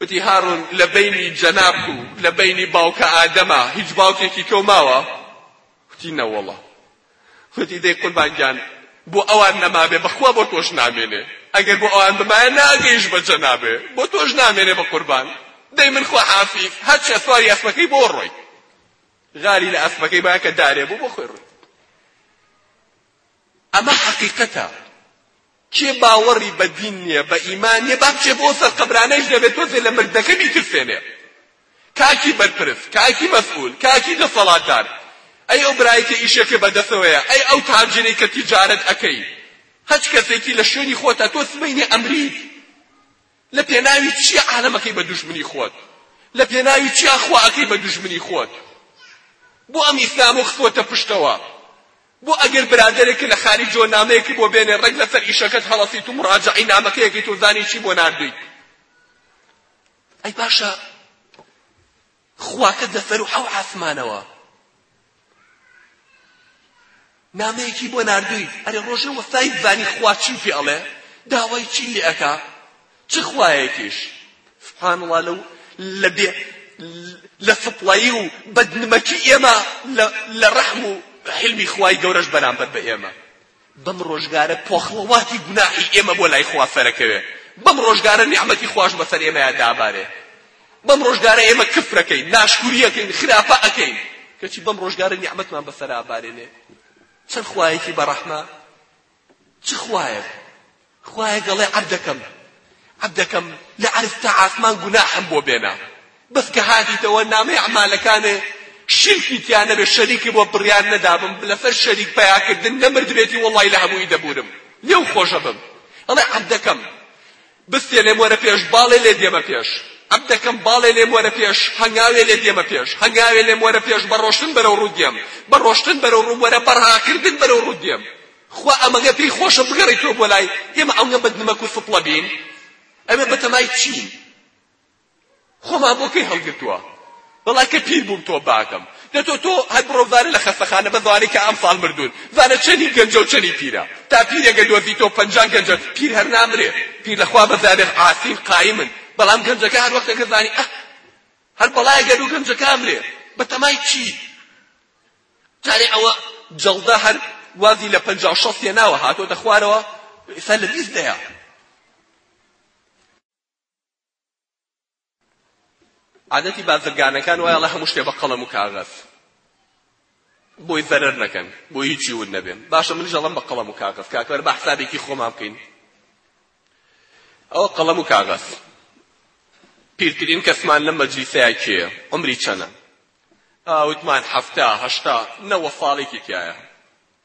وتی، هارون لە بەینی جەنابت و لە بەینی باوکە ئادەمە، هیچ باوکێکی تۆ ماوە؟ وتی، نەوەڵڵا. وتی، دەی قوربان گیان بۆ ئەوان نەمابێ بە خوا بۆ تۆش نامێنێ، ئەگەر بۆ ئەوان بمایە ناگەیشت بە جەنابێ، بۆ تۆش نامێنێ بە قوربان، دەی من خواحافیز. هەرچییە سواری ئەسپەکەی بۆ ڕۆی. غاری لە ئەسپەکەی بایە کە دارێ بوو بۆ خۆی ڕۆی. ئەمە حەقیقەتە. کێ باوەڕی بە دین نیە بە ئیمان نیە با بچێ بۆ سەر قەبرانەیش نەبێ تۆزێ لە مردەکە بیترسێنێ کاکی بەرپرس کاکی مەسئول کاکی دەسەڵاتدار ئەی ئەو برای کە ئیشەکە بەدەسەوەیە ئەی ئەو تاجرەی کە تیجارەت ئەکەی هەچ کەسێکی لە شوێنی خۆتا تۆ سبەینێ ئەمریت لە پێناوی چیا عالەم ئەکەی بە دوژمنی خۆت لە پێناوی چیا خوا ئەکەی بە دوژمنی خۆت بۆ ئەم ئیسلامە خستۆتە پشتەوە بۆ ئەگەر برادەرێکی لە خارج جۆ نامەیەکی بۆ بێنێ ڕێک لەسەر ئیشەکەت هەڵەسیت و مڕاجعی نامەکەیەکەی تۆ زانی چی بۆ ناردیت ئەی باشە خواکە دەفەر و حەو عاسمانەوە نامەیەکی بۆ ناردووی ئەرێ ڕۆژێ وەسای زانی خوا چی پێ ئەڵێ داوای چی لێ ئەکا چ خوایەکیش سبحان الله لەو لە بێ لە سپڵایی و بەدنمەکی ئێمە لە ڕەحم و حلمی خوای گەورەش بەرامبەر بە ئێمە بەم ڕۆژگارە پۆخڵەواتی گوناحی ئێمە بۆ لای خوا سەرەکەوێ، بەم ڕۆژگارە نیعمەتی خواش بەسەر ئێمەیا دابارێ، بەم ڕۆژگارە ئێمە کفرەکەین، ناشکورییەکەین، خراپە ئەکەین، کەچی بەم ڕۆژگارە نیعمەتمان بەسەرا ئەبارێنێ. چەند خوایەکی بەڕەحمە، چ خوایەک خوایە دەڵێ عەبدەکەم عەبدەکەم لە عەرز تا عاسمان گوناحم بۆ بێنە بەس کە هاتیتەوە نامەی ئەعمالەکانێ شیرکی تیا نەبێ شەریکی بۆ بڕیار نەدابم لەسەر شەریک پەیاکردن نەمردبێتی وەڵڵای لە هەمووی دەبورم لێو خۆشەبم ئەڵێ عەبدەکەم بستێ لێم وەرە پێش باڵێ لێ دێمە پێش عەبدەکەم باڵێ لێم وەرە پێش هەنگاوێ لێ دێمە پێش هەنگاوێ لێم وەرە پێش بە ڕۆشتن بەرەو ڕوو دێم بە ڕۆشتن بەرەو ڕوو وەرە بەڕاکردن بەرەو ڕوو دێم خوا ئەمەگەر پێی خۆشە بگەڕێیتەوە بۆ لای ئێمە ئەونە بە دمەک و سپڵە بین ئەمە بەتەمای چین خۆمان بۆ کەی هەڵگرتووە بەڵای کە پیر بووم تۆ باکەم دە تۆ تۆ هەر بڕۆ ڤارە لە خەستەخانە بە ڤارەی کە ئەم ساڵ مردوون ڤارە چەنی گەنجە و چەنی پیرە تا پیرێگە دۆزی تۆ پەنجا گەنجە پیر هەر نامرێ پیر لەخوا بەزانێ عاسین قایمن بەڵام گەنجەکە هەر وەختەکە زانی ئە هەر بەڵای گەر و گەنجەکە ئەمرێ بە تەمای چی جارێ ئەوە جەڵدە هەر وازی لە پەنجا و شەست هێناوە هاتۆتە خوارەوە ئێستا لە بیست دەیە. عادەتی بازرگانەکان وایە ئەڵێ هەموو شتێ بە قەڵەم و کاغەز بۆی زەرەر نەکەن بۆ هیچی ون نەبێن باشە منیش ئەڵەم بە قەڵەم و کاغەز کاکەر بە حسابێکی خۆمان بکەین ئەوە قەڵەم و کاغەز پیرترین کەسمان لە مەجلیسەیە کێیە عمری چەنە وتمان حەفتا هەشتا نەوە ساڵێکی تایە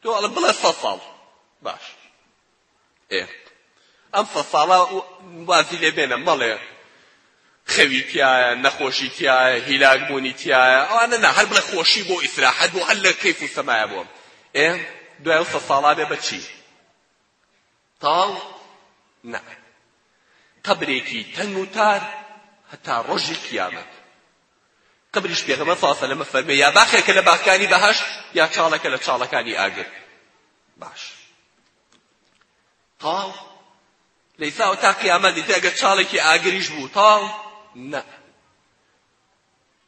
تۆ ئەڵە بڵێ سە ساڵ باش ئێ ئەم سە ساڵە وازی لێ بێنە مەڵێ خەوی تایە نەخۆشی تایە هیلاک بوونی تایە ئەوانە نا هەر بڵێ خۆشی بۆ ئیسراحەت بۆ هەر لە کەیف و سەمایە بۆم ئێ دوای ئەو سە ساڵا بێ بە چی تاڵ نا، قەبرێکی تەنگ و تار هەتا ڕۆژی قیامەت. قەبریش پێغەمبەر صلی الله علیه و فەرمووی یا باخێکە لە باخەکانی بەهەشت یا چاڵەکە لە چاڵەکانی ئاگر. باش. تاڵ لەیسا و تا قیامەت دیتە ئەگەر چاڵێکی ئاگریش بوو تاڵ نا.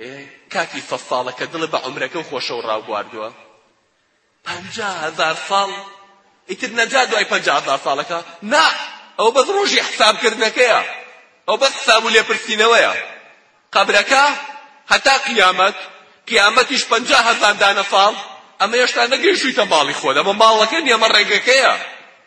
ئێ کاکی سەد ساڵە کە دڵ بە عومرەکەو خۆشەو ڕاو بواردوە پەنجا هەزار ساڵ ئیتر نەجا دوای پەنجا هەزار ساڵەکە نا ئەو بەس ڕۆژی حساب کردنەکەیە ئەو بەس حساب و لێپرسینەوەیە قەبرەکە هەتا قیامەت قیامەتیش پەنجا هەزار دانە ساڵ ئەمە هێشتا نەگەیشتوویتە ماڵی خۆت ئەمە ماڵەکە نیە ئەمە ڕێگەکەیە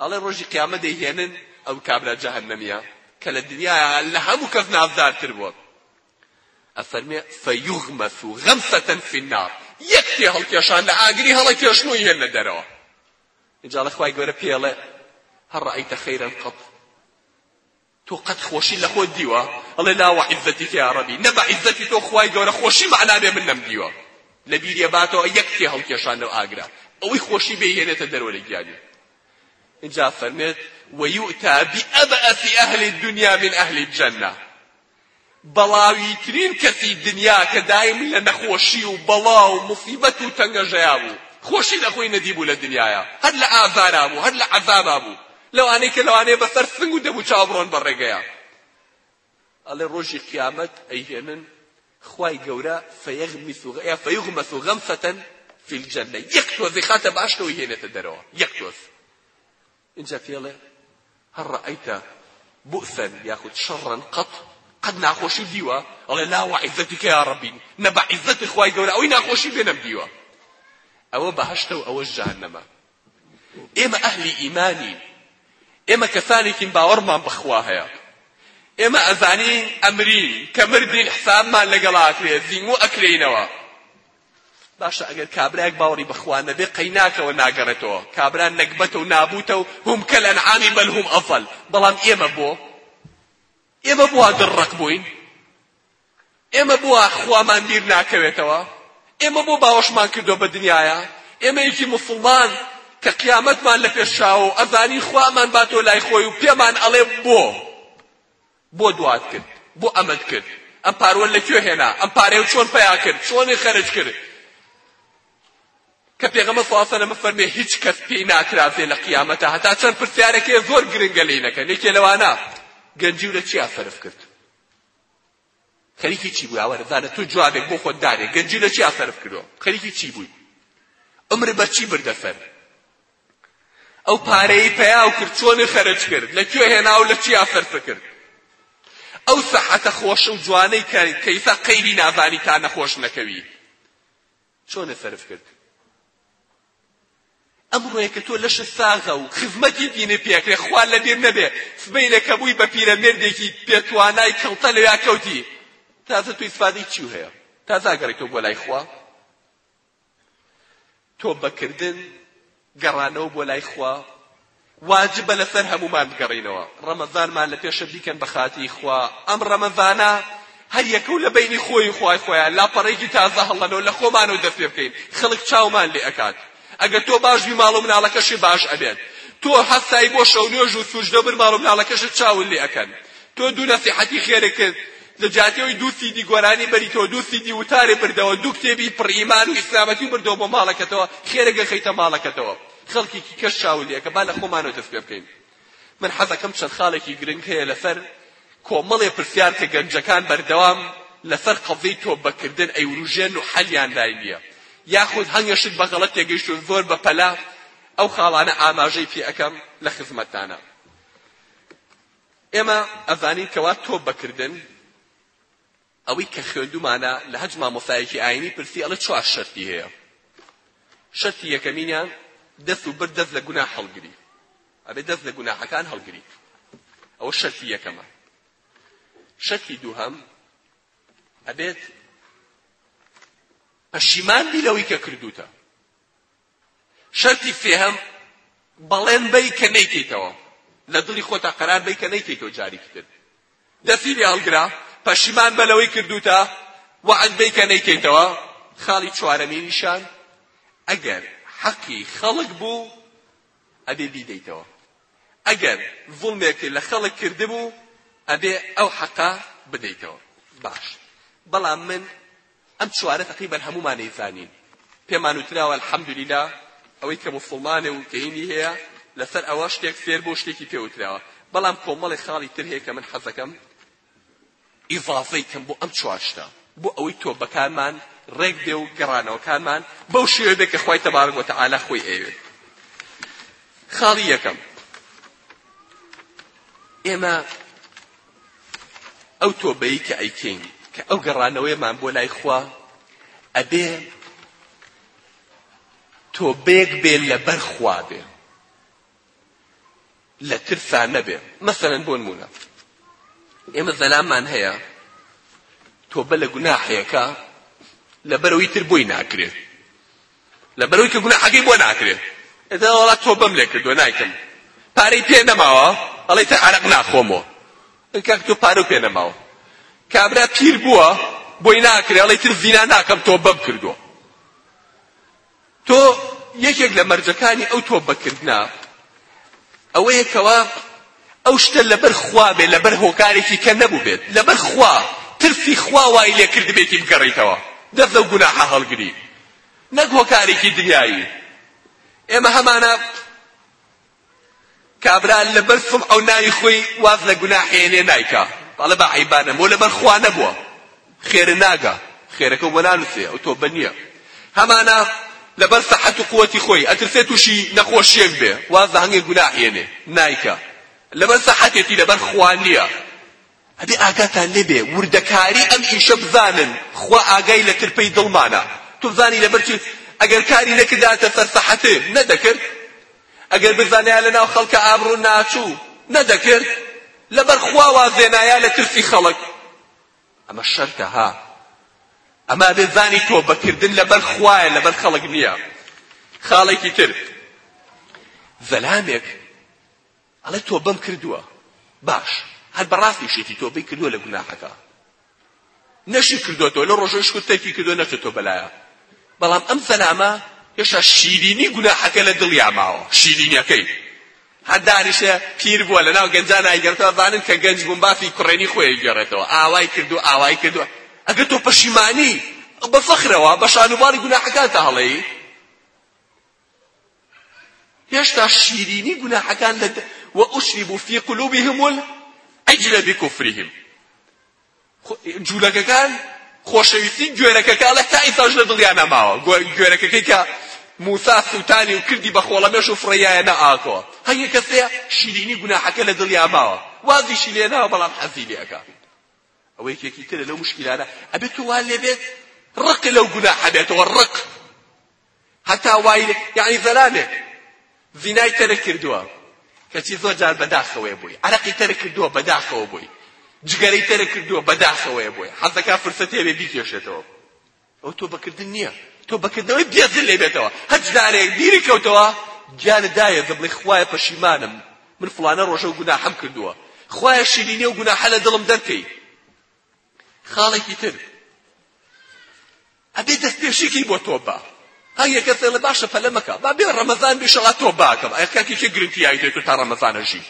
ئەڵێ ڕۆژی قیامەت دەیهێنن ئەو کابرا جەهەنەمیە کە لە دنیایا لە هەموو کەس نازدارتر بووە ئەفەرمێ فیغمس غمسة فی النار یەک تێ هەڵکێشان لە ئاگری هەڵە کێشنووی هێنە دەرەوە ئینجا لە خوای گەورە پێڵێ هەر ڕەئیتە خەیرەن قەط تۆ قەت خۆشی لە خۆت دیوە؟ ئەڵێ لا وعزتیک یاربی نە بە عزەتی تۆ خوای گەورە خۆشی مەعنا بێ من نەمدیوە لە بیرێ باتەوە یەک تێ هەڵکێشان لەو ئاگرە ئەوەی خۆشی بێ هێنێتە دەرەوە لە گیانی اینجا فەرمێت ویؤتا بئبأس اهل الدنیا من اهل الجنە بەڵاویترین کەسی دنیا کە دایم لە نەخۆشی و بەڵا و موسیبەت و تەنگەژەیا بوو خۆشی لە خۆی نەدیبوو لە دنیایا هەر لە ئازارا بوو هەر لە عەزابا بوو لەوانەی کە لەوانەیە بەسەر سنگ و دەم و چاو بڕۆن بە ڕێگەیا ئەڵێ ڕۆژی قیامەت ئەیهێنن خوای گەورە فیغمس یا فیغمس غمسة فی الجنە یەک تۆزی خاتە باشتەوەی هێنێتە دەرەوە یەک تۆز ئینجا پێڵێ هەل رائەیت بوئسا یاخود شەڕا قەط، قەت ناخۆشی دیوە؟ ئەڵێ لا وعزتک یا ربی، نە بە عزەت خوای گەورە ئەوەی ناخۆشی پێ نەمدیوە. ئەوە بەهەشتە و ئەوەش جەهەنەمە. ئێمە ئەهلی ئیمانین، ئێمە کەسانێکین باوەڕمان بەخوا هەیە، ئێمە ئەزانین ئەمرین، کە مردین حسابمان لەگەڵ ئاکرێ، زیموو ئەکرێینەوە. باشە ئەگەر کابرایەک باوەڕی بەخوا نەبێ قەیناکەوە ناگەڕێتەوە کابرا نەگبەتە و نابوتە و هم کەلەنعام بەل هم ئەضل بەڵام ئێمە بۆ ئێمە بوا دڕڕەق بووین ئێمە بوا خوامان بیر ناکەوێتەوە ئێمە بۆ باوەشمان کردو بە دنیاە ئێمە یەکی مسلمان کە قیامەتمان لە پێشاوە و ئەزانی خوامان باتۆ لای خۆی و پێمان ئەڵێ بۆ بۆ دوات کرد؟ بۆ ئەمەت کرد؟ ئەم پاروەت لە کوێ هێنا؟ ئەم پارەیەو چۆن پەیا کرد؟ چۆنی خەرج کرد؟ کە پێغەمە ساسەنە بفەرمێ هیچ کەس پێی ناترازێ لە قیامەتە هەتا چەند پرسیارەکەی زۆر گرنگە لێی نەکەن یەکێ لەوانە گەنجی و لە چیا سەرف کرد خەریکی چی بووی ئاوارە زانە تۆ جوابێک بۆ خۆت دارێ گەنجی لە چیا سەرف کردوە خەریکی چی بووی عمر بەچی بردە سەر ئەو پارەی پیاو کرد چۆنی خەرج کرد لە کوێ هێناو لە چیا سەرف کرد ئەو سەحەتە خۆش و جوانەی کە کەیسە قەیری نازانی تا نەخۆش نەکەوی چۆنە سەرف کرد ئەمڕۆیە کە تۆ لەشە ساغە و خزمەتی دینی پێکرێ خوان لە بیر نەبێ سبەینە کە بووی بە پیرە مێردێکی پێتوانای کەڵتە لەویا کەوتی تازە تو ئیسفادەی چی هەیە تازاگەڕێتەوە بۆ لای خوا تۆبەکردن، گەڕانەوە بۆ لای خوا، واجبە لەسەر هەموومان بگەڕێینەوە، ڕەمەزانمان لە پێشە بیکەن بە خاتری خوا، ئەم ڕەمەزانە هەر یەکە و لە بەینی خۆی و خوای خۆیان لاپەڕەیەکی تازە هەڵەنەوە لە خۆمانەوە دەست پێ بکەین، خەڵک چاومان لێ ئەکات، ئەگەر تۆ باش بی ماڵ و مناڵەکەشی باش ئەبێت، تۆ هەستای بۆ شەونوێژ و سوجدە و بر ماڵ و مناڵەکەشت چاون لێ ئەکەن، تۆ دوو نەسیحەتی خێرێکت لە جیاتی ئەوەی دوو سیدی گۆرانی بەریتەوە دوو سیدی وتارێ بردەوە دوو کتێبی پڕ ئیمان و ئیسلامەتی بردەوە بۆ ماڵەکەتەوە خێرە گەخەیتە ماڵەکەتەوە خەڵکێکی کەش چاولێکە با لە خۆمانەوە دەست پێ بکەین من حەزەکەم چەند خاڵێکی گرنگ هەیە لەسەر کۆمەڵێ پرسیار کە گەنجەکان بەردەوام لەسەر قەزەی تۆبەکردن ئەی وروژێن و حەلیان لای نییە یاخود هەنگەشت بە غەڵەت تێگەیشتون زۆر بە پەلە ئەو خاڵانە ئاماژەی پێ ئەکەم لە خزمەتتانە ئێمە ئەزانین کەوا تۆ بەکردن ئەوەی کە خوێندومانە لە هەج مامۆسایەکی ئاینی پرسی ئەڵێ چوار شەرتی هەیە شەرتی یەکەمینیان دەست و بر دەست لە گونا هەڵگری ئەبێ دەست لە گوناحەکان هەڵگری ئەوە شەرتی یەکەمە شەرتی دووهەم ئەبێت پەشیمان بی لەوەی کە کردوتە شەرتی سێهەم، بەڵێن بەی کە نەیکەیتەوە، لە دڵی خۆتا قەرار بەی کە نەیکەیتەوە جاریکی تر. دەستی لێ هەڵگرە، پەشیمان بە لەوەی کردووتە، وەعد بەی کە نەیکەیتەوە. خاڵی چوارەمینیشان، ئەگەر حەقی خەڵک بوو، ئەبێ بیدەیتەوە. ئەگەر زوڵمێکت لە خەڵک کردبوو، ئەبێ ئەو حەقە بدەیتەوە. باش، بەڵام من ئەم چوارە تەقریبەن هەموومان ئەیزانین پێمان وتراوە الحمدللە ئەوەی کە موسڵمانە و گەینی هەیە لەسەر ئەوە شتێک فێر بۆ شتێکی پێ وتراوە بەڵام کۆمەڵی خاڵی تر هەیە کە من حەزەکەم ئیضافەی کەم بۆ ئەم چوار شتە بۆ ئەوەی تۆبەکانمان ڕێک بێ و گەڕانەوەکانمان بەو شێوە بێ کە خوای تەبارک وتەعالا خۆی ئەیەوێت خاڵی یەکەم ئێمە ئەو تۆبەی کە ئەیکەین کە ئەو گەڕانەوەیەمان بۆ لای خوا ئەبێ تۆبەیەک بێ لەبەر خوا بێ لە ترسا نەبێ مەسەرەن بۆ نمونە ئێمە زەلامان هەیە تۆبە لە گوناحەیەەکە لەبەرەوەی تر بۆی ناکرێت لەبەرئەوەی کە گوناحەکەی بۆ ناکرێ ئێتە وەڵا تۆبەم لێ کردووە نایکەم پارەی پێ نەماوە ئەڵێ تا عەرەق ناخۆمەوە ئەی کاک تۆ پارە پێ نەماوە کابرا پیر بووە بۆی ناکرێ ئەڵێ تر زینا ناکەم تۆبەم کردووە تۆ یەکێک لە مەرجەکانی ئەو تۆبەکردنە ئەوەیە کەوا ئەو شتە لەبەر خوا بێت لەبەر هۆکارێکی کە نەبووبێت لەبەر خوا ترسی خوا وای لێ کردبێتی بگەڕیتەوە دەست لەو گوناحە هەڵگری نەک هۆکارێکی دنیایی ئێمە هەمانە کابرا لەبەر سم ئەو ناوی خۆی واز لە گوناحێنێ نایکا بەڵێ بە عیبانە بۆ لەبەر خوا نەبووە خێرە ناگا خێرەکەو بۆ نانوسێ ئەو تۆبە نیە هەمانە لەبەر سەحەت و قوەتی خۆی ئەترسێ توشی نەخۆشیەک بێ واز لە هەنگێ گوناح یەنێ نایکا لەبەر سەحەتێتی لەبەر خوا نیە ئەبێ ئاگاتان لێبێ وردەکاری ئەم ئیشە بزانن خوا ئاگای لە ترپەی دڵمانە تو بزانی لەبەر چی ئەگەر کاری نەکرداتە سەر سەحەتێ نەدەکرد ئەگەر بزانیا لەناو خەڵکە ئابڕو ناچوو نەدەکرد لەبەر خوا وازێنایە لە ترسی خەڵک ئەمە شەرتە ها ئەمە ئەبێ زانی تۆبە کردن لەبەر خوایە لەبەر خەڵک نییە خاڵێکی تر زەلامێک ئەڵێ تۆبەم کردووە باش هەر بەڕاستی شێتی تۆبەی کردووە لە گوناحەکە نەشی کردوەتەوە لە ڕۆژەی شکر تەرکی کردو نەچێتەوە بەلایە بەڵام ئەم زەلامە هێشتا شیرینی گوناحەکە لە دڵیا ماوە شیرینیەکەی هەر دانیشە پیر بووە لەناو گەنجان ئایگەڕێتەوە بانن کە گەنج بووم بافی کوڕێنی خۆی ئەیگێڕێتەوە ئاوای کردووە ئاوای کردووە ئەگەر تۆ پەشیمانی بە فەخرەوە بە شانوباڵی گوناحەکانتە هەڵەی هێشتا شیرینی گوناحەکان لە وەئوشربوا فی قلوبهم العجل بکفرهم جولەکەکان خۆشەویستی گوێرەکەکە ئەڵێ تا ئیستاش لە دڵیانا ماوە گوێرەکەکەی کە موسا سوتانی و کردی بە خۆڵەمێش و فڕێیایەنە ئاکۆ هەیە کەسێ شیرینی گوناحەکە لە دڵیا ماوە وازیشی لێ ناوە بەڵام حەزی لێ ئەکا ئەوە یەکێکی ترە لەو مشکلانە ئەبێت تو وا لێ بێت ڕق لەو گوناحە بێتەوە ڕق هەتا وای لێ یەعنی زەلامێک زینای تەرک کردووە کەچی زۆر جار بەداخەوەیە بۆی عەرەقی تەرک کردووە بەداخەوە بۆی جگەرەی تەرک کردووە بەداخەوەیە بۆی حەزەکا فرسەت هەیە بیکێشێتەوە ئەو تۆ بەکردن نییە تۆ بەکردنەوەی بێزل لێ بێتەوە هەر جارێک بیری کەوتەوە گیانە دایە دەبڵێ خوایە پەشیمانم من فڵانە ڕۆژە و گوناحەم کردووە خوایە شیرینی و گوناحە لە دڵم دەرکەی خاڵێکی تر ئەبێ دەستپێشیکەی بۆ تۆ با هەر یەکە فێڵە باشە پەلە مەکە با بێ ڕەمەزان بێشەڵا تۆ باکەم ئەی کاکی کێ گرنتی یاویتێ تۆ تا ڕەمەزانە ژی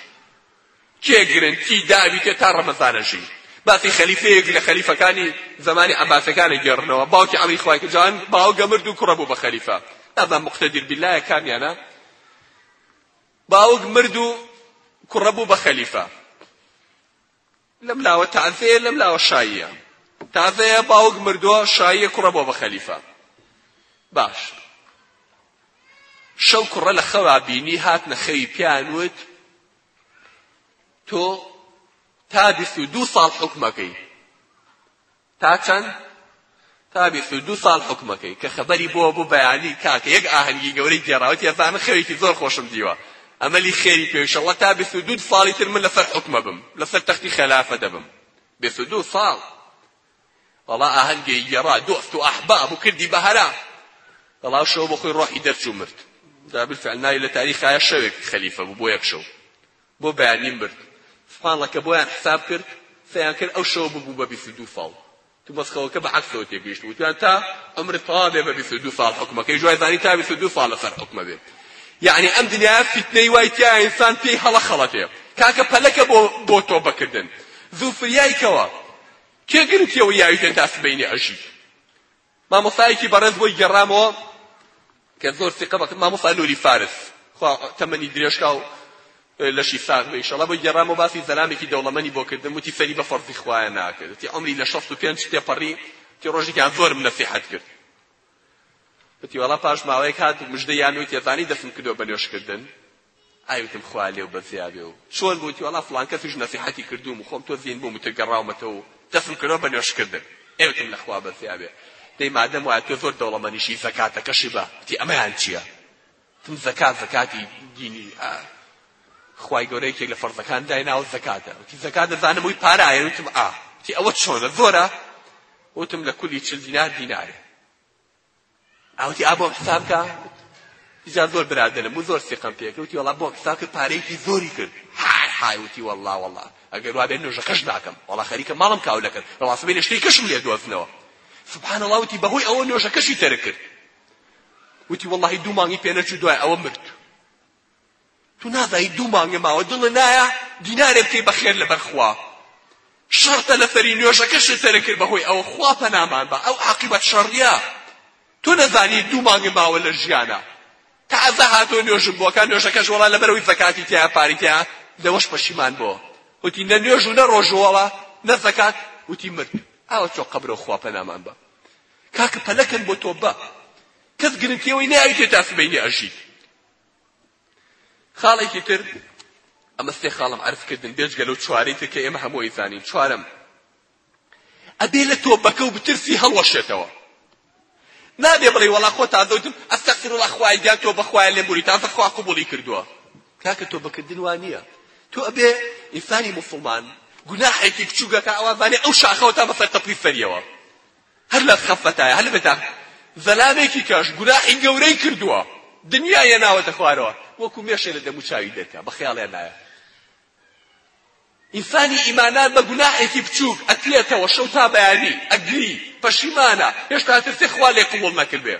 کێ گرنتی داویتێ تا ڕەمەزانە ژی باسی خەلیفەیەک لە خەلیفەکانی زمانی عباسەکانی گێڕنەوە باوکی عەلی خوای جان باوگە مرد و کوڕە بوو بە خەلیفە ئەمە مقتدر بالله کامیانە باوک مرد و کوڕە بوو بە خەلیفە لەم لاوە تازەیە لەم لاوە شاییە تازەیە باوک مردووە شاییە کوڕە بۆ بە خەلیفە باش شەو کوڕە لە خەوا بینی هاتنە خەوی پیان وت تۆ تا بیست و دوو ساڵ حکومەکەی تا چەند؟ تا بیست و دوو ساڵ حوکمەکەی کە خەبەری بۆوە بۆ بەیانی کاکە یەک ئاهەنگی گەورەی گێڕاوەتی هێزا من خەوێکی زۆر خۆشم دیوە ئەمەلی خێری پێ ئیشەڵڵا تا بیست و دوو ساڵی تر من لەسەر حوکمە بم لەسەر تەختی خەلافە دەبم بیست و دوو ساڵ وەڵا ئاهەنگی گێڕا دۆست و ئەحباب و کردی بە هەرا وەڵا شەو بۆ خۆی ڕۆحی دەرچوو مرد جابر فعلناوی لە تاریخایە شەوێک خەلیفە بوو بۆ یەک شەو بۆ بەیانیم برد سپاڵەکە بۆیان حساب کرد سەیان کرد ئەو شەوە ببوو بە بیست و دوو ساڵ تو مەسخەوەکە بە عەکسەوە تێگەیشت وتیان تا عمرت تەوا بێ بە بیست و دوو ساڵ حوکمەکەی جوای زانی تا بیست و دوو ساڵ لەسەر حوکمە بێ یعنی ئەم دنیاە فیتنەی وای تیا ئینسان پێی هەڵە خەڵەتێ کاکە پەلەکە بۆ بۆ تۆبە کردن زوو فریای کەوە کێ گرنتیەوە یاوی پێ تا سبەینێ ئەژیت مامۆستایەکی بەڕێز بۆی گێڕامەوە کە زۆر سیقە بەکرد مامۆستا نوری فارس خوا تەمەنی درێژکا و لەشی ساغ بێ ئیشەڵا بۆی گێڕامەوە باسی زەلامێکی دەوڵەمەنی بۆ کردم وتی فەری بە فەڕزی خوایە ناکرد وتی عەمری لە شەست و پێنج تێپەڕی تی ڕۆژێکیان زۆرم نەسیحەت کرد وتی وەڵا پاش ماوەیەک هات مژدەیان وتی زانی دەسم کردووە بە نوێژکردن ئاوتم خوا لێو بەزیا بێ و چۆن بوویت وەڵا فڵان کەسیش نەسیحەتی کردووم و خۆم تۆ زین بووم وتە گەڕاومەتەوە و دەستم کردوە بە نۆش کردن ئەوتم لە خوا بەزیا بێ دەی مادەم وایە تۆ زۆر دەوڵەمەنیشی زەکاتەکەشی بە وتی ئەمەیان چییە تم زەکات زەکاتی دینی ئا خوای گەورە یەکێک لە فەرزەکان دایناوە زەکاتە وتی زەکات دەزانم وی پارە ئاەن وتم ئا وتی ئەوە چۆنە زۆرە وتم لە کولی چل دینار دینارێ ئەوتی ئابۆم حساب کا جا زۆر برادرم و زۆر سیقم پێ کەوتی وەڵا بۆم حساب کرد پارەیەکی زۆری کرد های های وتی وەڵا وەڵا ئەگەر وا بێت نوێژەکەش ناکەم وەڵا خەریکە ماڵم کاو دەکەن وەڵا سبەی لە شتەی کەشم لێ دۆزنەوە سبحان الله وتی بەهۆی ئەوە نوێژەکەشی تەرک کرد وتی وەڵاهی دوو مانگی پێ نەچوو دوای ئەوە مرد تو نازای دوو مانگە ماوە دڵە نایە دینارێ بکەی بە خێر لەبەر خوا شەڕتە لەسەری نوێژەکەشت دەرەکرد بەهۆی ئەوە خوا پەنامان بە ئەو عاقبەت شەڕیە تۆ نەزانی دوو مانگە ماوە لە ژیانە تازە هاتۆ نوێژم بۆکە نوێژەکەش وەڵا لەبەرەوەی زەکاتی تیا پاری تیا لەوەش پەشیمان بۆ وتی نە نوێژ و نە ڕۆژوەڵا نە زەکات وتی مرد ئاوە چۆ قەبرەوە خوا پەنامان بە کاکە پەلەکەن بۆ تۆ بە کەس گرنتیەوەی ناویتێ تا سبەینێ ئەژیت خاڵێکی تر ئەمە سێ خاڵم عەرز کردن بێجگە لەو چوارەی تر کە ئێمە هەموو ئەیزانین چوارەم ئەبێ لە تۆبەکە و بترسی هەڵوەشێتەوە نابێ بڵێ وەڵا خۆ تازە وتم ئەستەغفر الله خوای گیان تۆ بەخوای لێم بوری تازە خوا قبوڵی کردووە کاکە تۆ بەکردن وا نییە تۆ ئەبێ ئینسانی موسڵمان گوناحێکی بچووگەکە ئەوازانێ ئەو شاخەوە تا بەسەر تەپڵی سەریەوە هەر لە خەفەتایە هەر لە بێتام زەلامێکی کەش گوناحی گەورەی کردووە دنیای هێناوەتە خوارەوە وەکو مێشێ لە دەموو چاوی دەرکا بە خەیاڵیان نایە ئینسانی ئیماندار بە گوناحێکی بچووک ئەتلێتەوە شەو تا بەیانی ئەگری پەشیمانە هێشتا ترسێ خوا لێ قبوڵ نەکردێ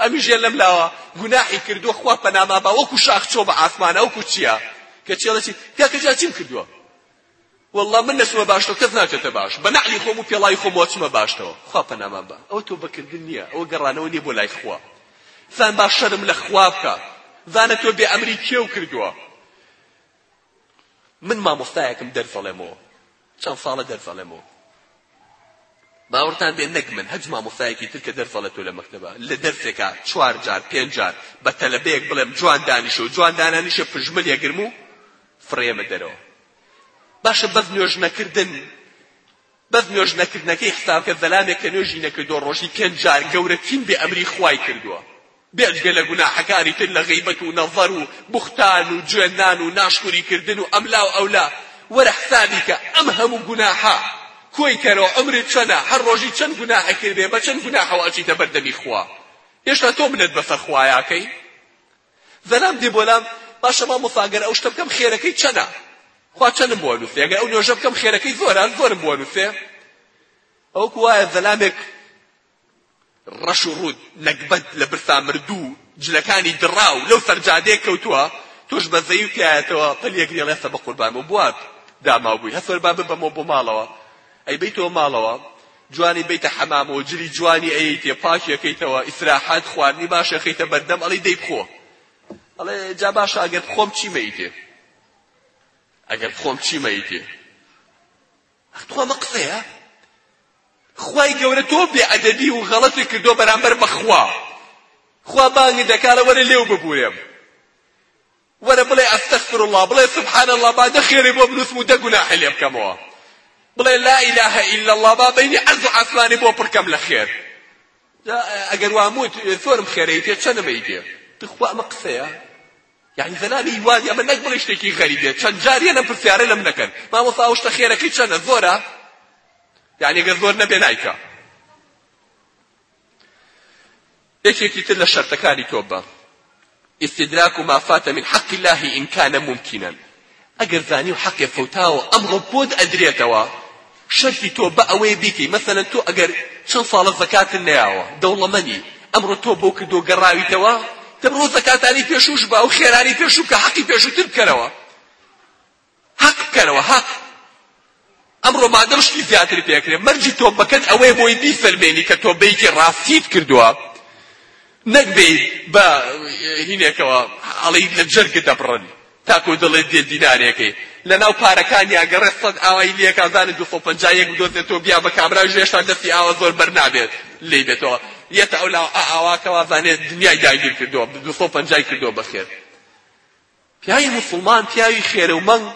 ئەمیژێ لەم لاوە گوناحی کردووە خوا پەناما با وەکو شاخ چۆ بە ئاسمانە وەکو چییە کە چێڵەچی تاکە جا چیم کردووە وەڵڵا من نەچمە باشتەوە کەس ناچێتە باش بە نەعلی خۆم و پێڵاوی خۆمەوە چمە باشتەوە خوا پەنامان با ئەوە تۆبەکردن نییە ئەوە گەڕانەوە نییە بۆ لای خوا زان با شەرم لە خوا بکە زانە تۆ بێ ئەمری کێو کردووە من مامۆستایەکم دەرس ئەڵێمەوە چەند ساڵە دەرس ئەڵێمەوە باوەڕتان بێ نەک من هەج مامۆستایەکی تر کە دەرس ئەڵێ تۆ لە مەکتەبە لە دەرسێکا چوار جار پێنج جار بە تەلەبەیەک بڵێم جوان دانیشە و جوان دانانیشە پژمل یەگرم و فڕێ بدەرەوە باشە بەس نوێژ نەکردن بەس نوێژ نەکردنەکەی حسابکە زەلامێک کە نوێژی نەکردووە ڕۆژی پێنج جار گەورەترین بێ ئەمری خوای کردووە بێجگە لە گوناحەکانی تر لە غیبەت و نەڤەر و بوختان و جوێندان و ناشکوری کردن و ئەملا و ئەولا وەرە حسابی کە ئەم هەموو گوناحە کۆی کەرەوە عمرت چەنە هەر ڕۆژی چەند گوناح ئەکردێ بە چەند گوناحەوە ئەچیتە بەردەمی خوا هێشتا تۆ منەت بەسەر خوایاکەی زەلام دێ بۆلام، باشە مامۆستا گەر ئەو شتە بکەم خێرەکەی چەنە؟ خوا چەنم بۆ ئەنوسێ؟ گەر ئەو نۆژە بکەم خێرەکەی زۆرە زۆرم بۆ ئەنوسێ؟ ئەوەکو وایە زەلامێک ڕەش و ڕوود نەگبەت لە برسا مردوو جلەکانی دڕاو لەو سەرجادەیە کەوتووە تۆش بە زەیو تایەتەوە پەلیەک لێڵێسە بە قوربان و بوات داماو بووی هەسۆر با ببەمەوە بۆ ماڵەوە ئەی بەیتەوە ماڵەوە جوانی بەیتە حەمامەوە جلی جوانی ئەیەیتێ پاکی ئەکەیتەوە ئیسراحەت خواردنی باش ئەخەیتە بەردەم ئەڵێی دەی بخۆ ئەڵێ جا باشە ئەگەر بخۆم چیمە ئیتێ ئەگەر بخۆم چیمە ئیتێ ئەتوە مە قسەیە خوای گەورە تۆ بێ ئەدەبی و غەڵەتی کردو بەرامبەر بەخوا خوا بانگی دەکارە وەرە لێو ببورێم وەرە بڵێ استغفر اللە بڵێ سبحان اللە با دە خێرێ بۆ بنووسم و دە گوناحێ لێ بکەمەوە بڵێ لا اله الا اللە با بەینی عەرز و عەسمانێ بۆ پڕ کەم لە خێر جا ئەگەر وام وت زۆرم خێرەی تێ چەنمەی تێ تخوا ئەمە قسەیە یعنی زەلامی هیوادی ئەمە نەک بڵێ شتێکی غەریبێ چەند جار یەنە پرسیارە لەم نەکەن مامۆستا ئەو شتە خێرەکەی چەنە زۆرە یعنی گەر زۆر نەبێ نایکە یەکێکی تر لە شەرتەکانی تۆ بە، استدراک ما فات من حق الله ان کان ممکنا، ئەگەر زانیو حەقێ فەوتاوە ئەمڕۆ بۆت ئەدرێتەوە، شەرتی تۆ بە ئەوەیە بیکەی، مەسەلەن تۆ ئەگەر چەند ساڵە زەکاتت نەیاوە، دەوڵەمەنی، ئەمڕۆ تۆ بەو کردوە گەڕاویتەوە، دەبڕۆ زەکاتانی پێشوش بە و خێرانی پێشو بکە، حەقی پێشوتر بکەرەوە. هەق بکەنەوە هەق ئەمڕۆ مادەم شتی زیاتر پێکرێ مەرجی تۆبەکەت ئەوەی بۆی بیسەلمێنی کە تۆ بەیکی ڕاستیت کردووە نەک بێ بە هینێکەوە ئەڵی لە جەرگە دەبڕن تاکو دڵێت دێ دینارێکەی لەناو پارەکانیا گەڕێ سەد ئاوای لێکازانە دو سەد پەنجا یەک بدۆزێتەوە بیا بە کابرا ژێشتا دەستی ئاوە زۆر بەر نابێت لێی بێتەوە یەتە ئەو لاو ئاواکەوازانێت دنیای داگیر کردووە دو سەد پەنجای کردووە بەخێر پیاوی موسڵمان پیاوی خێرە و مەنگ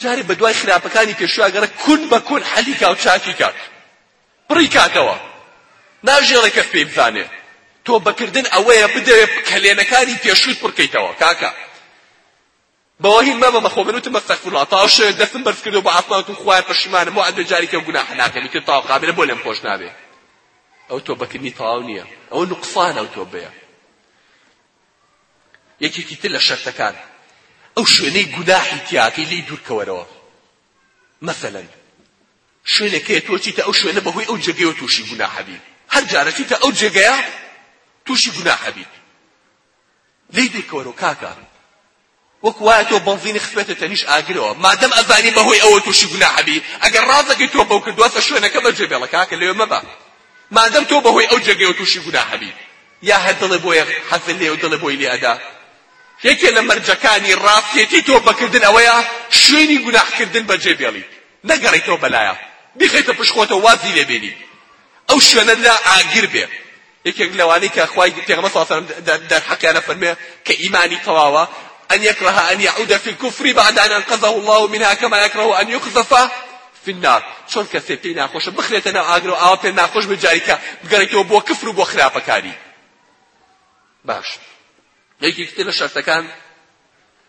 جارێ بە دوای خراپەکانی پێشوی ئەگەڕێ کون بە کون حەلی کا و چاکی کات پڕی کاتەوە ناژێڕێ کەس پێی بزانێ تۆ بەکردن ئەوەیە بدەوێ کەلێنەکانی پێشوت پڕکەیتەوە کاکە بەوەهی مەمە بەخۆ منوتم مەستەکفرڵا تاو شەوێ دەستم بەرز کردو بە عەفماوتم خوایە پەشیمانم بۆ ئەدوێ جاری کە گوناح ناکەمی تر تاو قابلە بۆ لێم خۆش نابێ ئەو تۆ بەکردنی تەواو نییە ئەوە نوقسانە ئەو تۆ بەیە یەکێکی تر لە شەرتەکان ئەو شوێنەی گوناحی تیاکەی لێی دوورکەوەرەوە مەسەلەن شوێنێک هەیە تۆ چیتە ئەو شوێنە بەهۆی ئەو جێگەیەوە تووشی گوناحە بی هەر جارە چیتە ئەو جێگەیە تووشی گوناحە بیت لێی دوورکەوەرەوە کاکە وەک وایە تۆ بەنزینی خستوێتەتە نیش ئاگرەوە مادەم ئەزانی بەهۆی ئەوە توشی گوناح ئەبی ئەگەر ڕازەکەی تۆ بەو کردوە سە شوێنەکە بە جێ بێڵە کاکە لەوێ مەبە مادەم تۆ بەهۆی ئەو جێگەیەوە توشی گوناح ئەبی یا هەر دڵێ بۆیە حەزە لێ و دڵێ بۆی لێ ئەدا یەکێ لە مەرجەکانی ڕاستێتی تۆ بەکردن ئەوەیە شوێنی گوناحکردن بە جێ بێڵی نەگەڕیتەوە بەلایە بیخەیتە پشت خۆتە وازی لێ بێنی ئەو شوێنە لا ئاگر بێ یەکێک لەوانەی کە خوای پێغەمبەر صلی اللە علیە و سەلەم دەرحەقیان ئەفەرموێ کە ئیمانی تەواوە أن يكره أن يعود في الكفر بعد أن أنقذه الله منها كما يكره أن يقذف في النار چۆن کەسێ پێی ناخۆشە بخرێتە ناو ئاگر و ئاوا پێ ناخۆش بێ جاریکە بگەڕێتەوە بۆ کفر و بۆ خراپەکاری باش یەکێکی تر لە شەرتەکان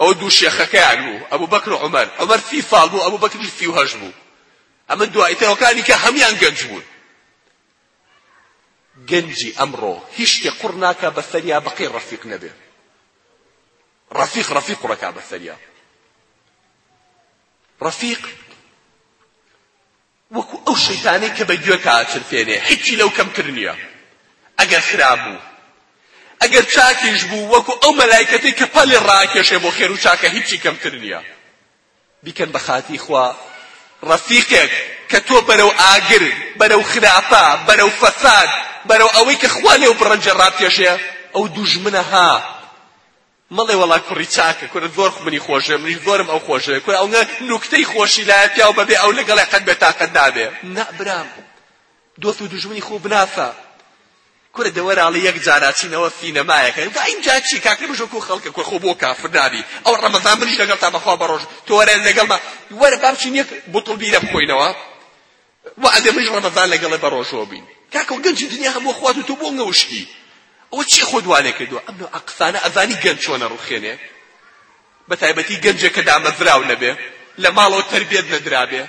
ئەوە دوو شێخەکەیان بوو ئەبوبەکر و عومەر عومەر سی ساڵ بوو ئەبوبەکریش سی و هەشت بوو ئەمن دوای ترەوەکانی کە هەموان گەنج بوون گەنجی ئەمڕۆ هیچ شتێ قڕ ناکا بەسەریا بەقەی ڕەفیق نەبێ ڕەفیق ڕەفیق قڕەکا بەسەریا ڕەفیق وەکو ئەو شەیتانەی کە بە گوێتا ئەچرپێنێ هیچی لەو کەمتر نیە ئەگەر خراپ بوو ئەگەر چاکیش بوو وەکو ئەو مەلایکەتەی کە پەلی ڕاکێشێ بۆ خێرو چاکە هیچی کەمتر نیە بیکەن بە خاتی خوا ڕەفیقێک کە تۆ بەرەو ئاگر بەرەو خراپە بەرەو فەساد بەرەو ئەوەی کە خوا لێو بڕەنجە ڕابکێشێ ئەو دوژمنە ها مەڵێ وەڵا کوڕی چاکە کورە زۆر منی خۆشەوێ منیش زۆرم ئەو خۆشەوێ کورە ئەونە نوکتەی خۆشی لایە پیاو بەبێ ئەو لەگەڵێ قەت بێتاقەت نابێ نا برام دۆست و دوژمنی خۆ بناسە کورە دەوەراڵی یەک جاراچینەوە سینەمایەکە گا ئینجا چی کاکە بژۆ کو خەڵکە کو خۆ بۆ کافر نابی ئەو ڕەمەزان منیش لەگەڵ تا بەخوا بەڕۆژ تۆ وەرە لەگەڵ ما وەرە با بچین یەک بوتڵ بیرە بخۆینەوە وە ئەبێ منیش ڕەمەزان لەگەڵێ بەڕۆژووە بین کاکۆ گەنجی دنیا هەمووە خوارد و تۆ بۆ ئەنگە وشکی ئەوە چیە خۆت والێ کردووە ئەم نەوعە قسانە ئەزانی گەنج چۆنە ڕوخێنێ بەتایبەتی گەنجێک کە دامەزراو نەبێ لە ماڵەوە تەربێت نەدرابێ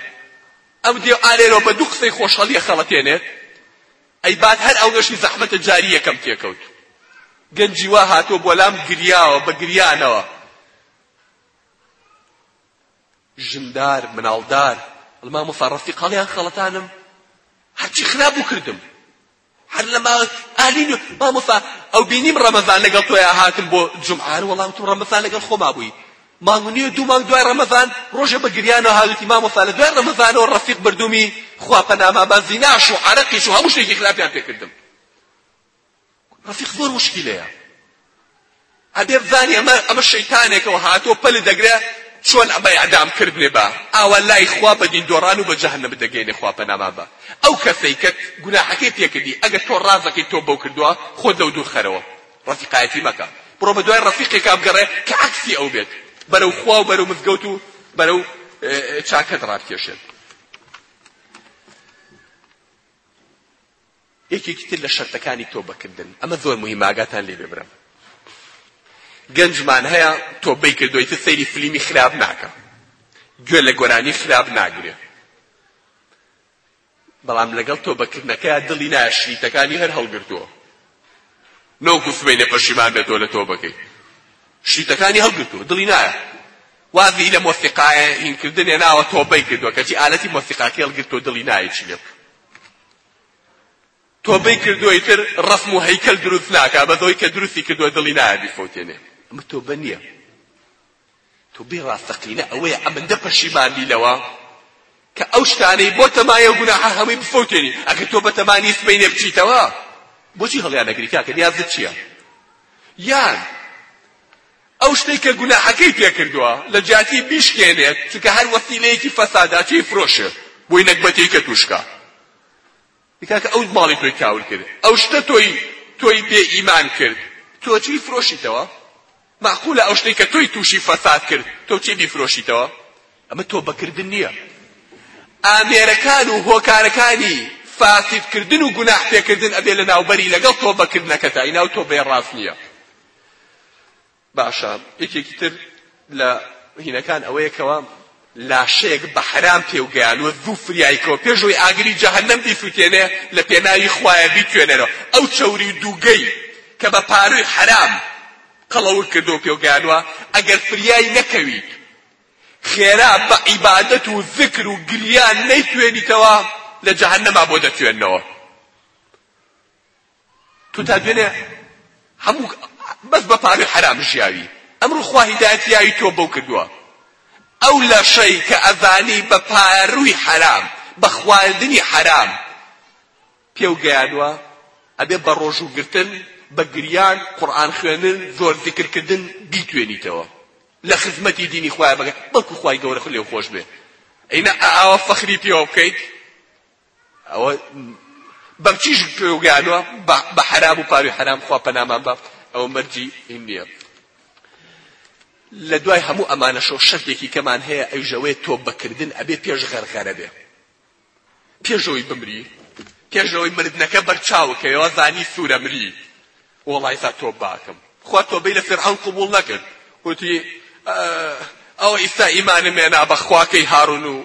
ئەم دێو ئارێرۆ بە دوو قسەی خۆش هەڵیە خەڵەتێنێ ئەی بات هەر ئەوگەشی زەحمەتە جاری یەکەم تێکەوت گەنجی وا هاتۆ بۆ لام گریاوە بە گریانەوە ژندار، مناڵدار، وەڵی مامۆستا ڕەفیق هەڵیان خەڵەتانم هەرچی خراپ بوو کردم هەر لە ما ئالی نوێ مامۆستا ئەو بینیم ڕەمەزان لەگەڵ تۆیا هاتم بۆ جومعە هەر وەڵام تو ڕەمەزان لەگەڵ خۆما بووی مانگ و نیو دوو مانگ دوای ڕەمەزان ڕۆژێ بە گریانەوە هاویتی مامۆستا لە دوای ڕەمەزانەوە ڕەفیق بردومی خوا پەناما بە زیناش و عەرەقیش و هەموو شتێکی خراپیان پێ کردم ڕەفیق زۆر مشکیلەیە ئەبێ بزانی ئەمە ئەمە شەیتانێکەوە هاتۆ پەل دەگرێ چۆن ئەمە ئەدام کردنێ بە ئاوا لای خوا بە دین دۆڕان و بە جەهنم دەگەینێ خوا پەنامان بە ئەو کەسەی کە گوناحەکەی پێکردی ئەگەر تۆ ڕازەکەی تۆ بەو کردووە خۆت لەو دوور خەرەوە ڕەفیقایەتی مەکە بڕۆ بە دوای ڕەفیقێکا بگەڕێ کە عەکسی ئەو بێت بەرەو خوا و بەرەو مزگەوت و بەرەو چاکەت ڕابکێشێت یەکێکی تر لە شەرتەکانی تۆبەکردن، ئەمە زۆر موهیمە ئاگاتان لێ بێ برام گەنجمان هەیە تۆبەی کردووە ئیتر سەیری فلیمی خراپ ناکا، گوێ لە گۆرانی خراپ ناگرێ، بەڵام لەگەڵ تۆبەکردنەکەیا دڵی نایە شریتەکانی هەر هەڵگرتووە، نەوەکو سبەینێ پەشیمان بێتەوە لە تۆبەکەی، شریتەکانی هەڵگرتووە دڵی نایە، وازی لە مۆسیقای هینکردن هێناوە تۆبەی کردووە، کەچی ئالەتی مۆسیقاکەی هەڵگرتووە دڵی نایە چی لێ بکا. تۆبەی کردووە ئیتر ڕەسم و هەیکەل دروست ناکا بەس ئەوەی کە دروستی کردووە دڵی نایە بیفەوتێنێ ئەمە تۆبە نییە تۆبەی ڕاستەقینە ئەوەیە ئەمەندە پەشیمان بی لەوە کە ئەو شتانەی بۆ تەمایە و گوناحە هەمووی بفەوتێنی ئەگەر تۆ بە تەمانی سبەینێ بچیتەوە بۆچی هەڵیان نەگری کاکە نیازت چییە یان ئەو شتەی کە گوناحەکەی پێ کردووە لە جیاتی بیشکێنێت، چونکە هەر وەسیلەیەکی فەسادە، چێی فرۆشێت بۆی نەگبەتیی کە تووشکا. ئەی کاکە ئەو ماڵی تۆی کاول کرد، ئەو شتە تۆی تۆی بێ ئیمان کرد، تۆ چێی فرۆشیتەوە؟ مەعقولە ئەو شتەی کە تۆی تووشی فەساد کرد، تۆ چێی بیفرۆشیتەوە؟ ئەمە تۆبە کردن نییە. ئامێرەکان و هۆکارەکانی فاسد کردن و گوناح پێ کردن ئەبێ لەناوبەری لەگەڵ تۆبە کردنەکەتا، ئیناو تۆبەیە ڕاست نییە. باشە یەکێکی تر لە هینەکان ئەوەیە کەوا لاشەیەک بە حەرام پێوگەیانوە دوو فریایکەوە پێشەوەی ئاگری جەهەنەم بیسوتێنێ لە پێناوی خوایە بیتوێنەرەوە ئەو چەوری و دووگەی کە بە پاروی حەرام قەڵەوک کردو پێوگەیانوە ئەگەر فریای نەکەویت خێرا بە عیبادەت و ذکر و گریان نەیتوێنیتەوە لە جەهەنەما بۆ دەتوێنەوە تۆ تا دوێنێ هەموو بەس بە پارەی حەرام ژیاوی ئەمڕۆ خوا هیدایەتی یاوی تۆ بەو کردووە ئەو لەشەی کە ئەزانی بە پارووی حەرام بە خواردنی حەرام پێو گەیانوە ئەبێ بە ڕۆژوو گرتن بە گریان قورئان خوێنن زۆر ذکرکردن بیتوێنیتەوە لە خزمەتی دینی خوای بەگە بەڵکو خوای گەورە خلێو خۆش بێ ئەینا ئاوا فەخری پێوە بکەیت ئەوە بەم چیش پێوگانوە بە حرام و پاوی حرام خوا پەنامان بە ئەوە مەرجی هین نییە لە دوای هەموو ئەمانەشۆ شەرتێکی کەمان هەیە ئەوژەوەی تۆ بەکردن ئەبێ پێش غەرغەرە بێ پێشەوەی بمری پێشەوەی مردنەکە بەرچاوکەوە زانی سوورە مری وڵایسا تۆ باکەم خوا تۆ بی لە فرعون قبول نەکرد وتی ئەو ئیستا ئیمانم مێنا بەخواکەی هارون و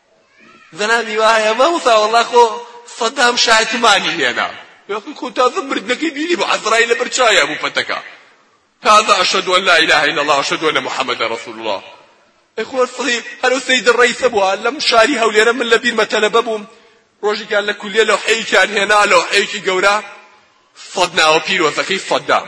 جەنابی وایە مامۆستا وەڵڵا خۆ سەدام شایتمانی هێنا یاخی خۆ تازە مردنەکەی بینی بوو عەزرایی لەبەر چاویا بوو پەتەکە تازە ئەشهد ان لا اله الا الله اشهد ان محمد رسول الله ئەخۆ سڵی هەرو سید ڕیسە بووە لەم شاری هەولێرە من لە بیرمە تەلەبە بووم ڕۆژێکیان لە کولیە لەوحەیەکیان هێنا لەوحەیەکی گەورە سەد ناوە پیرۆزەکەی سەدام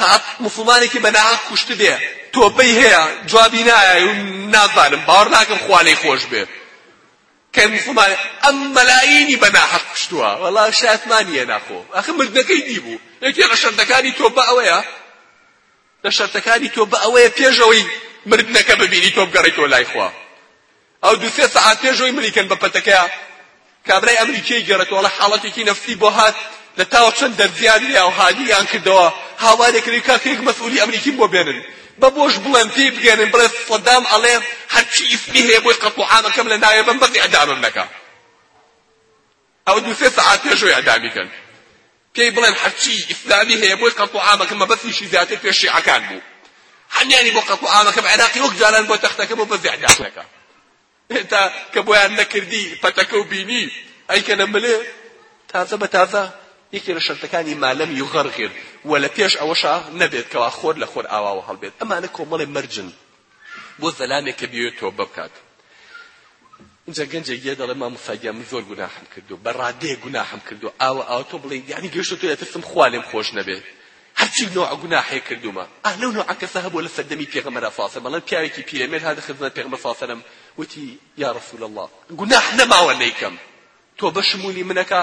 قات موسڵمانێکی بە ناهەق کوشتبێ تۆبەی هەیە جوابی نایای و نازانم باوەڕ ناکەم خوا لێی خۆش بێ کە موسڵمان ئەم مەلایینی بە ناحەق کوشتووە وەڵا شایەتمان نییە ناخۆ ئەخە مردنەکەی دیبوو یەکێ لە شەرتەکانی تۆ بە ئەوەیە لە شەرتەکانی تۆ بە ئەوەیە پێشەوەی مردنەکە ببینی تۆ بگەڕێیتەوە لای خوا ئەو دوو سێ سەعات پێش ئەوەی ملیکەن بە پەتەکەیا، کابرای ئەمریکیی گێڕێتەوەڵە حاڵەتێکی نەفسی بۆ هات، لە تاوە چەند دەرزییان لێیا و هالییان کردەوە، هاوارێ کردی کاکە یەک مەسئوولی ئەمریکیم بۆ بێنن. بە بۆش بڵێن، پێی بگەێنن بڵێ سەدام ئەڵێ هەرچی ئیسمی هەیە بۆی قەتڵوعامەکەم لە ناوێ بەم بەس ئیعدامم نەکا. ئەوە دوو سێ سەعات پێشەوەی ئەدامی کەن پێی بڵێن هەرچی ئیسلامی هەیە بۆی قەت و عامەکە مەبەستیشی زیاتر پێش شیعەکان بوو هەنیانی بۆ قەت و عامەکە عێراقی وەک جاران بۆ تەختەکە بۆ بەزی عێراقەکە هێتا کە بۆیان نەکردی پەتەکە و بینی ئەیکەنە ملێ تازە بە تازە یەکێ لە شەرتەکانی مالەم یوغەرغێر و لە پێش ئەوەشا نەبێت کەوا خۆر لە خۆر ئاواوە هەڵبێت ئەمانە کۆمەڵێ مەرجن بۆ زەلامێک کە بیەوێت تۆبە بکات ئینجا گەنجێک دێ دەڵێ مامۆستا گیان من زۆر گوناحم کردو بە ڕادەیە گوناحم کردو ئاوە ئاوە تۆ بڵێ یعنی گەشتە تۆ ئەترسم خوا لێم خۆش نەبێ هەرچی نوع گوناحێ کردومە ئا لەو نوع کەسە هەبوو لە سەردەمی پێغەمبەر فاسە بەڵام پیاوێکی پیرەمێر هاتە خزمەت پێغەمبەر فاسەلەم وتی یا رسول الله گوناح نەماوە نەیکەم تۆ بەشمولی منەکە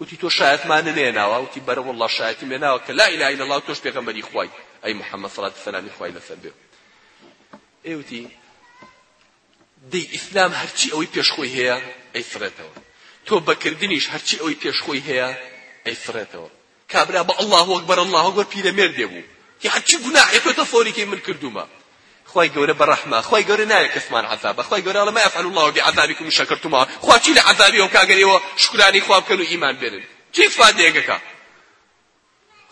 وتی تۆ شایەتمانە نێناوە وتی بەرە واللە شایەتیم لێناوە کە لا اله الا الله تۆش پێغەمبەری خوای ئەی محمد صلات سەلامی خوای لەسەر بێ ئێوتی دەی ئیسلام هەرچی ئەوەی پێش خۆی هەیە ئەیسڕێتەوە تۆ بەکردنیش هەرچی ئەوەی پێش خۆی هەیە ئەیسڕێتەوە کابرا بە اللە اکبر اللە اکبر پیرەمێردێ بوو کە هەرچی گوناحێ کەوتە فۆری کەی من کردوومە خوای گەورە بەڕەحمە خوای گەورە نایە کەسمان عەزابە خوای گەورە ئەڵێ ما یفعل الله بعذابکم ان شکرتم خوا چی لە عەزابی ئەو کاگەر ئێوە شکرانەی خوا بکەن و ئیمان بێنن چی فادەیەکەکە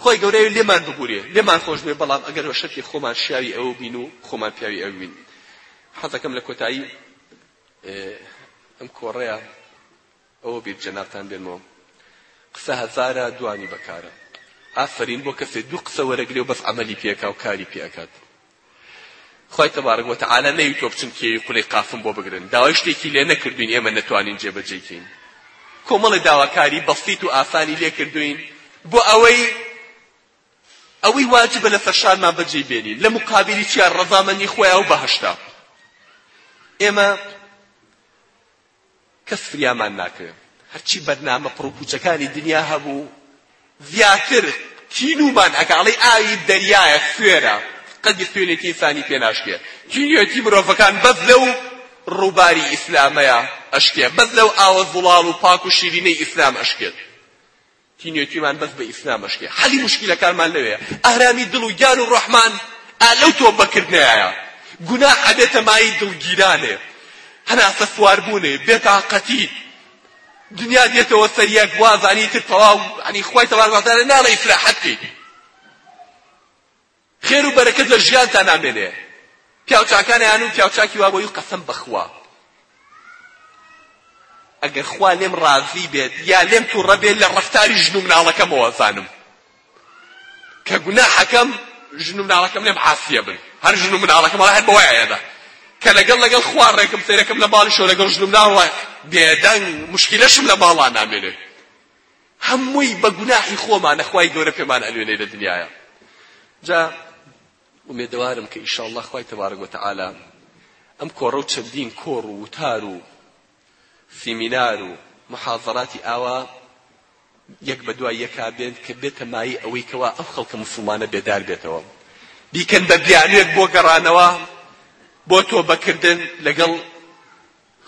خوای گەورە لێمان ببورێ لێمان خۆش بێ بەڵام ئەگەر بە شەرتی خۆمان شیاوی ئەو بین و خۆمان پیاوی ئەو بین حەزەکەم لە کۆتایی ئەم کۆڕەیە ئەوە بیر جەنابتان بێنمەوە قسە هەزارە دوانی بەکارە ئافەرین بۆ کەسێ دوو قسە وەرەگرێ و بەس عەمەلی پێ ئەکا و کاری پێ ئەکات خوای تبارک و تعالی نەیوتوە بچن کێوی قولەی قافم بۆ بگرن داوای شتێکی لێ نەکردوین ئێمە نەتوانین جێبەجێی کەین کۆمەڵی داواکاری بەسیت و ئاسانی لێ کردوین بۆ ئەوەی ئەوەی واجبە لە سەرشانمان بەجێی بێنین لە مقابلی چیان ڕەزامەندی خۆیان و بەهەشتا ئێمە کەس فریامان ناکەوێ هەرچی بەرنامە پڕو پوچەکانی دنیا هەبوو زیاتر تینومان ئەکا ئەڵێی ئاوی دەریایە خوێرە قەدی خوێنێتی ئینسانی پێ ناشکێ تینوێتی مرۆڤەکان بەس لەو ڕووباری ئیسلامەیە ئەشکێ بەس لەو ئاوە زوڵاڵ و پاک و شیرینەی ئیسلام ئەشکێت تینوێتیمان بەس بە ئیسلام ئەشکێ حەلی مشکیلەکانمان لەوێیە ئارامی دڵ و گیان و ڕەحمان ئا لەو تۆبەکردنەیە گوناحە بێتە مایی دڵگیرانێ هەناسە سواربوونێ بێتاقەتی دنیا دێتەوە سەر یەک وازانی تر تەواو ینی خوای تەبارک وتعالی ناڵێ ئیسراحەت کەیت خێر و بەرەکەت لە ژیانتا نامێنێ پیاو چاکانیان و پیاو چاکی وا بۆی قەسەم بەخوا ئەگەر خوا لێم ڕازی بێت یا لێم توڕە بێت لە ڕەفتاری ژن و مناڵەکەمەوە زانم کە گوناحەکەم ژن و مناڵەکەم لێم عاسیە بن هەر ژن و مناڵەکەم هەر بەوایەدا کە لەگەڵ لەگەڵ خوا ڕێکم سێرەکەم لە باڵیشەوە لەگەڵ ژن و مناڵە بێدەنگ مشکلەشم لە باڵا نامێنێت هەمووی بە گوناحی خۆمانە خوای گەورە پێمان ئەنوێنێ لە دنیایا جا ئومێدەوارم کە ئیشاءاللە خوای تەبارەک وتعالی ئەم کۆڕە و چەندین کۆڕ و وتار و سیمینار و محاضراتی ئاوا یەک بە دوای یەکا بێن کە بێتە مایی ئەوەی کەوا ئەم خەڵکە مسلمانە بێدار بێتەوە بیکەن بە بیانوێک بۆ گەڕانەوە بۆ تۆبەکردن لەگەڵ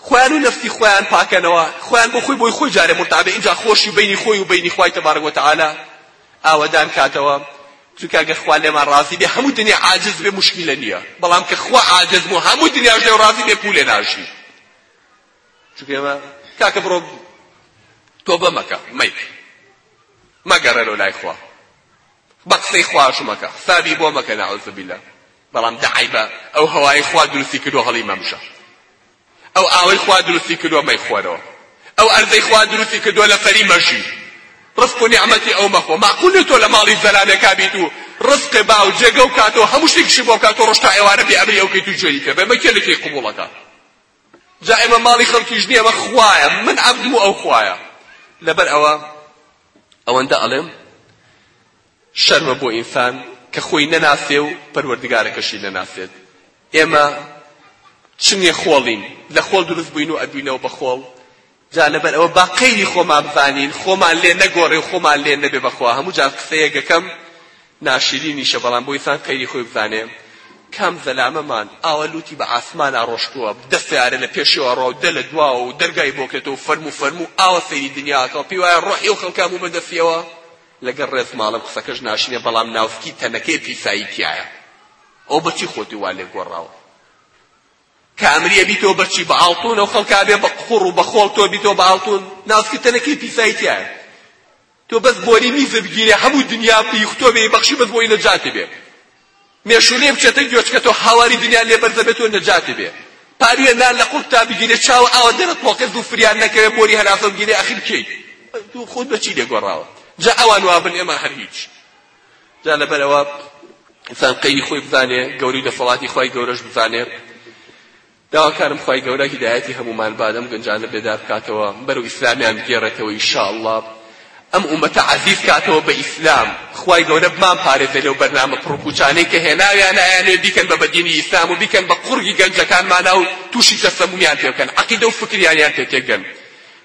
خۆیان و نەفسی خۆیان پاکەنەوە خۆیان بۆ خۆی بۆی خۆی جارێ مورتابێ ئینجا خۆشی بەینی خۆی و بەینی خوای تبارک و تعالی ئاوەدان کاتەوە چونکە ئەگەر خوا لێمان ڕازی بێ هەموو دنیا عاجز بێ مشکیلە نییە بەڵام کە خوا عاجز بوو هەموو دنیاش لێو ڕازی بێ پولێ ناژی چونکە ئێمە کاکە بڕۆ تۆبە مەکە مەیک مەگەڕێ لەو لای خوا بە قسەی خواش مەکە حسابی بۆ مەکە نەعوذ باللە بەڵام دە عەیبە ئەو هەوایەی خوا دروستی کردووە هەڵی مەمژە ئەو ئاوەی خوا دروستی کردووە مەیخۆرەوە ئەو ئەرزەی خوا دروستی کردووە لەسەری مەژی ڕزق و نیعمەتی ئەو مەخۆ ماقول تۆ لە ماڵی زەلامێکا بیت و ڕزق با و جێگە و کات و هەموو شتێکشی بۆ بکات و ڕۆژ تا ئێوارە بێ ئەمری ئەو کەیت و جوێنی پێ بێ مەکێ لەکەی قبوڵەکە جا ئێمە ماڵی خەڵکیش نییە ئەمە خوایە من عەبدم و ئەو خوایە لەبەر ئەوە ئەوەندە ئەڵێم شەرمە بۆ ئینسان کە خۆی نەناسێ و پەروەردگارەکەشی نەناسێت. ئێمە چ نێخۆڵین، لە خۆڵ دروست بووین و ئەدووینەوە بە خۆڵ. جا لەبەر ئەوە با قەیری خۆمان بزانین، خۆمان لێ نەگۆڕێ و خۆمان لێ نەبێ. بەخوا هەموو جار قسەیە گەکەم ناشیرینیشە، بەڵام بۆ ئینسان قەیری خۆی بزانێ. کام زەلامەمان ئاوا لووتی بە ئاسمانا ڕۆشتووە، دە سەیارە لە پێشێوە ئەڕوا و دە لە دواوە و دەرگای بۆ کرێتەوە و فەرموو فەرموو ئاوا سەیری دنیا ئەکا و پێی وایە ڕۆحی ئەو خەڵکە هەموو بە دەستیەوە لەگەڵ ڕێزماڵم قسەکەش ناشرینە بەڵام ناوفکی تەنەکەی پیسایی تیایە ئەو بەچی خۆتی وا لێ گۆڕاوە کە ئەمری ئەبیتەوە بەچی بە ئاڵتون ئەو خەڵکە ئەبێ بە قوڕ و بە خۆڵ تۆ بیتەوە بە ئاڵتون ناوفکی تەنەکەی پیسایی تیایە تۆ بەس بۆری میزە بگیرێ هەموو دنیا بیختۆ بێ بەخشی بەس بۆی نەجاتی بێ مێشو لێ بچێتە گوێچکە تۆ هاواری دنیا لێ بەرز دەبێت و نەجات دەبێ پارویە نان لە قورگتا بگیرێ چاوە ئاوە دەرت پۆقێ زوو فریان نەکەوێ بۆری هەناسەو بگیرێ ئەخیر کێی دوو خود بە چی لێ گۆڕاوە جا ئەوان وابن ئێمە هەر هیچ جا لەبەرەوە ئینسان قەیری خۆی بزانێ گەوری دەسەڵاتی خۆی گەورەش بزانێ داواکارم خوای گەورە هیدایەتی هەموومان بات ئەم گەنجانە بێدار بکاتەوە بەرەو ئیسلامیان بگێڕێتەوە ان شاء اللە ئەم ئومەتە عەزیز کاتەوە بە ئیسلام خوای گەورە بمان پارێزێ لەو بەرنامە پڕوپوچانەی کە هێناویانە ئەیانەوێ بیکەن بە بەدینی ئیسلام و بیکەن بە قوڕگی گەنجەکانمانا و تووشی تەسەمومیان پێ بکەن عەقیدە و فکریانیان پێ تێکدەن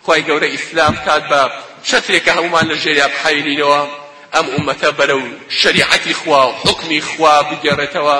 خوای گەورە ئیسلام بکات بە چەترێک کە هەموومان لە ژێریا بحەوێنینەوە ئەم ئومەتە بەرەو شەریعەتی خوا و حوکمی خوا بگێڕێتەوە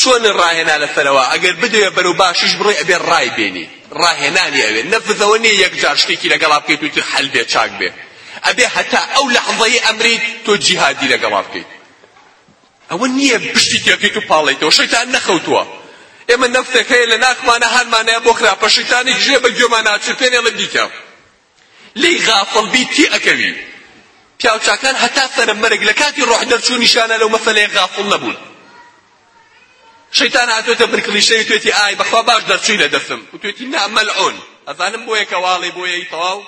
چۆنە ڕاهێنا لەسەرەوە ئەگەر بدەوێ بەرەو باشیش بڕۆی ئەبێ ڕای بێنی ڕاهێنانی ئەوێ نەفس ئەوە نیە یەکجار شتێکی لەگەڵا بکەیت و تر حەل بێ چاک بێ ئەبێ هەتا ئەو لەحزەی ئەمریت تۆ جیهادی لەگەڵا بکەیت ئەوە نیە پشتی تێکەیت و پاڵێیتەوە شەیتان نەخەوتووە ئێمە نەفسێک هەیە لە ناخمانە هانمانەیە بۆ خراپە شەیتانی گژێ بە گوێمانە ئەچرپێنێڵێ بیکە لێی غافڵ بیت تێ ئەکەوی پیاوچاکان هەتا سەرە مەرگ لە کاتی ڕۆح دەرچوونیشانە لەو مەسەلەیە غافڵ نەبوون شەیتان هاتوێتە برکڵیشەی توێتی ئای بەخوا باش دەرچووی لە دەستم وتوێتی نا مەلعون ئەزانم بۆیە کە واڵێ بۆیەی تەواو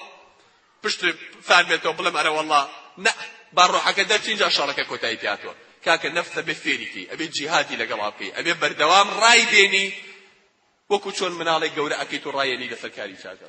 پشت سار بێتەوە بڵێم ئەرە وەڵڵا نە با ڕۆحەکە دەرچین جا شەڕەکە کۆتایی پیاتوە کاکە نەفس ئەبێ فێریکی ئەبێ جیهادی لەگەڵا بکەی ئەبێ بەردەوام ڕای بێنی وەکو چۆن مناڵێک گەورە ئەکەیت و ڕایێنی لەسەر کاری چاکە.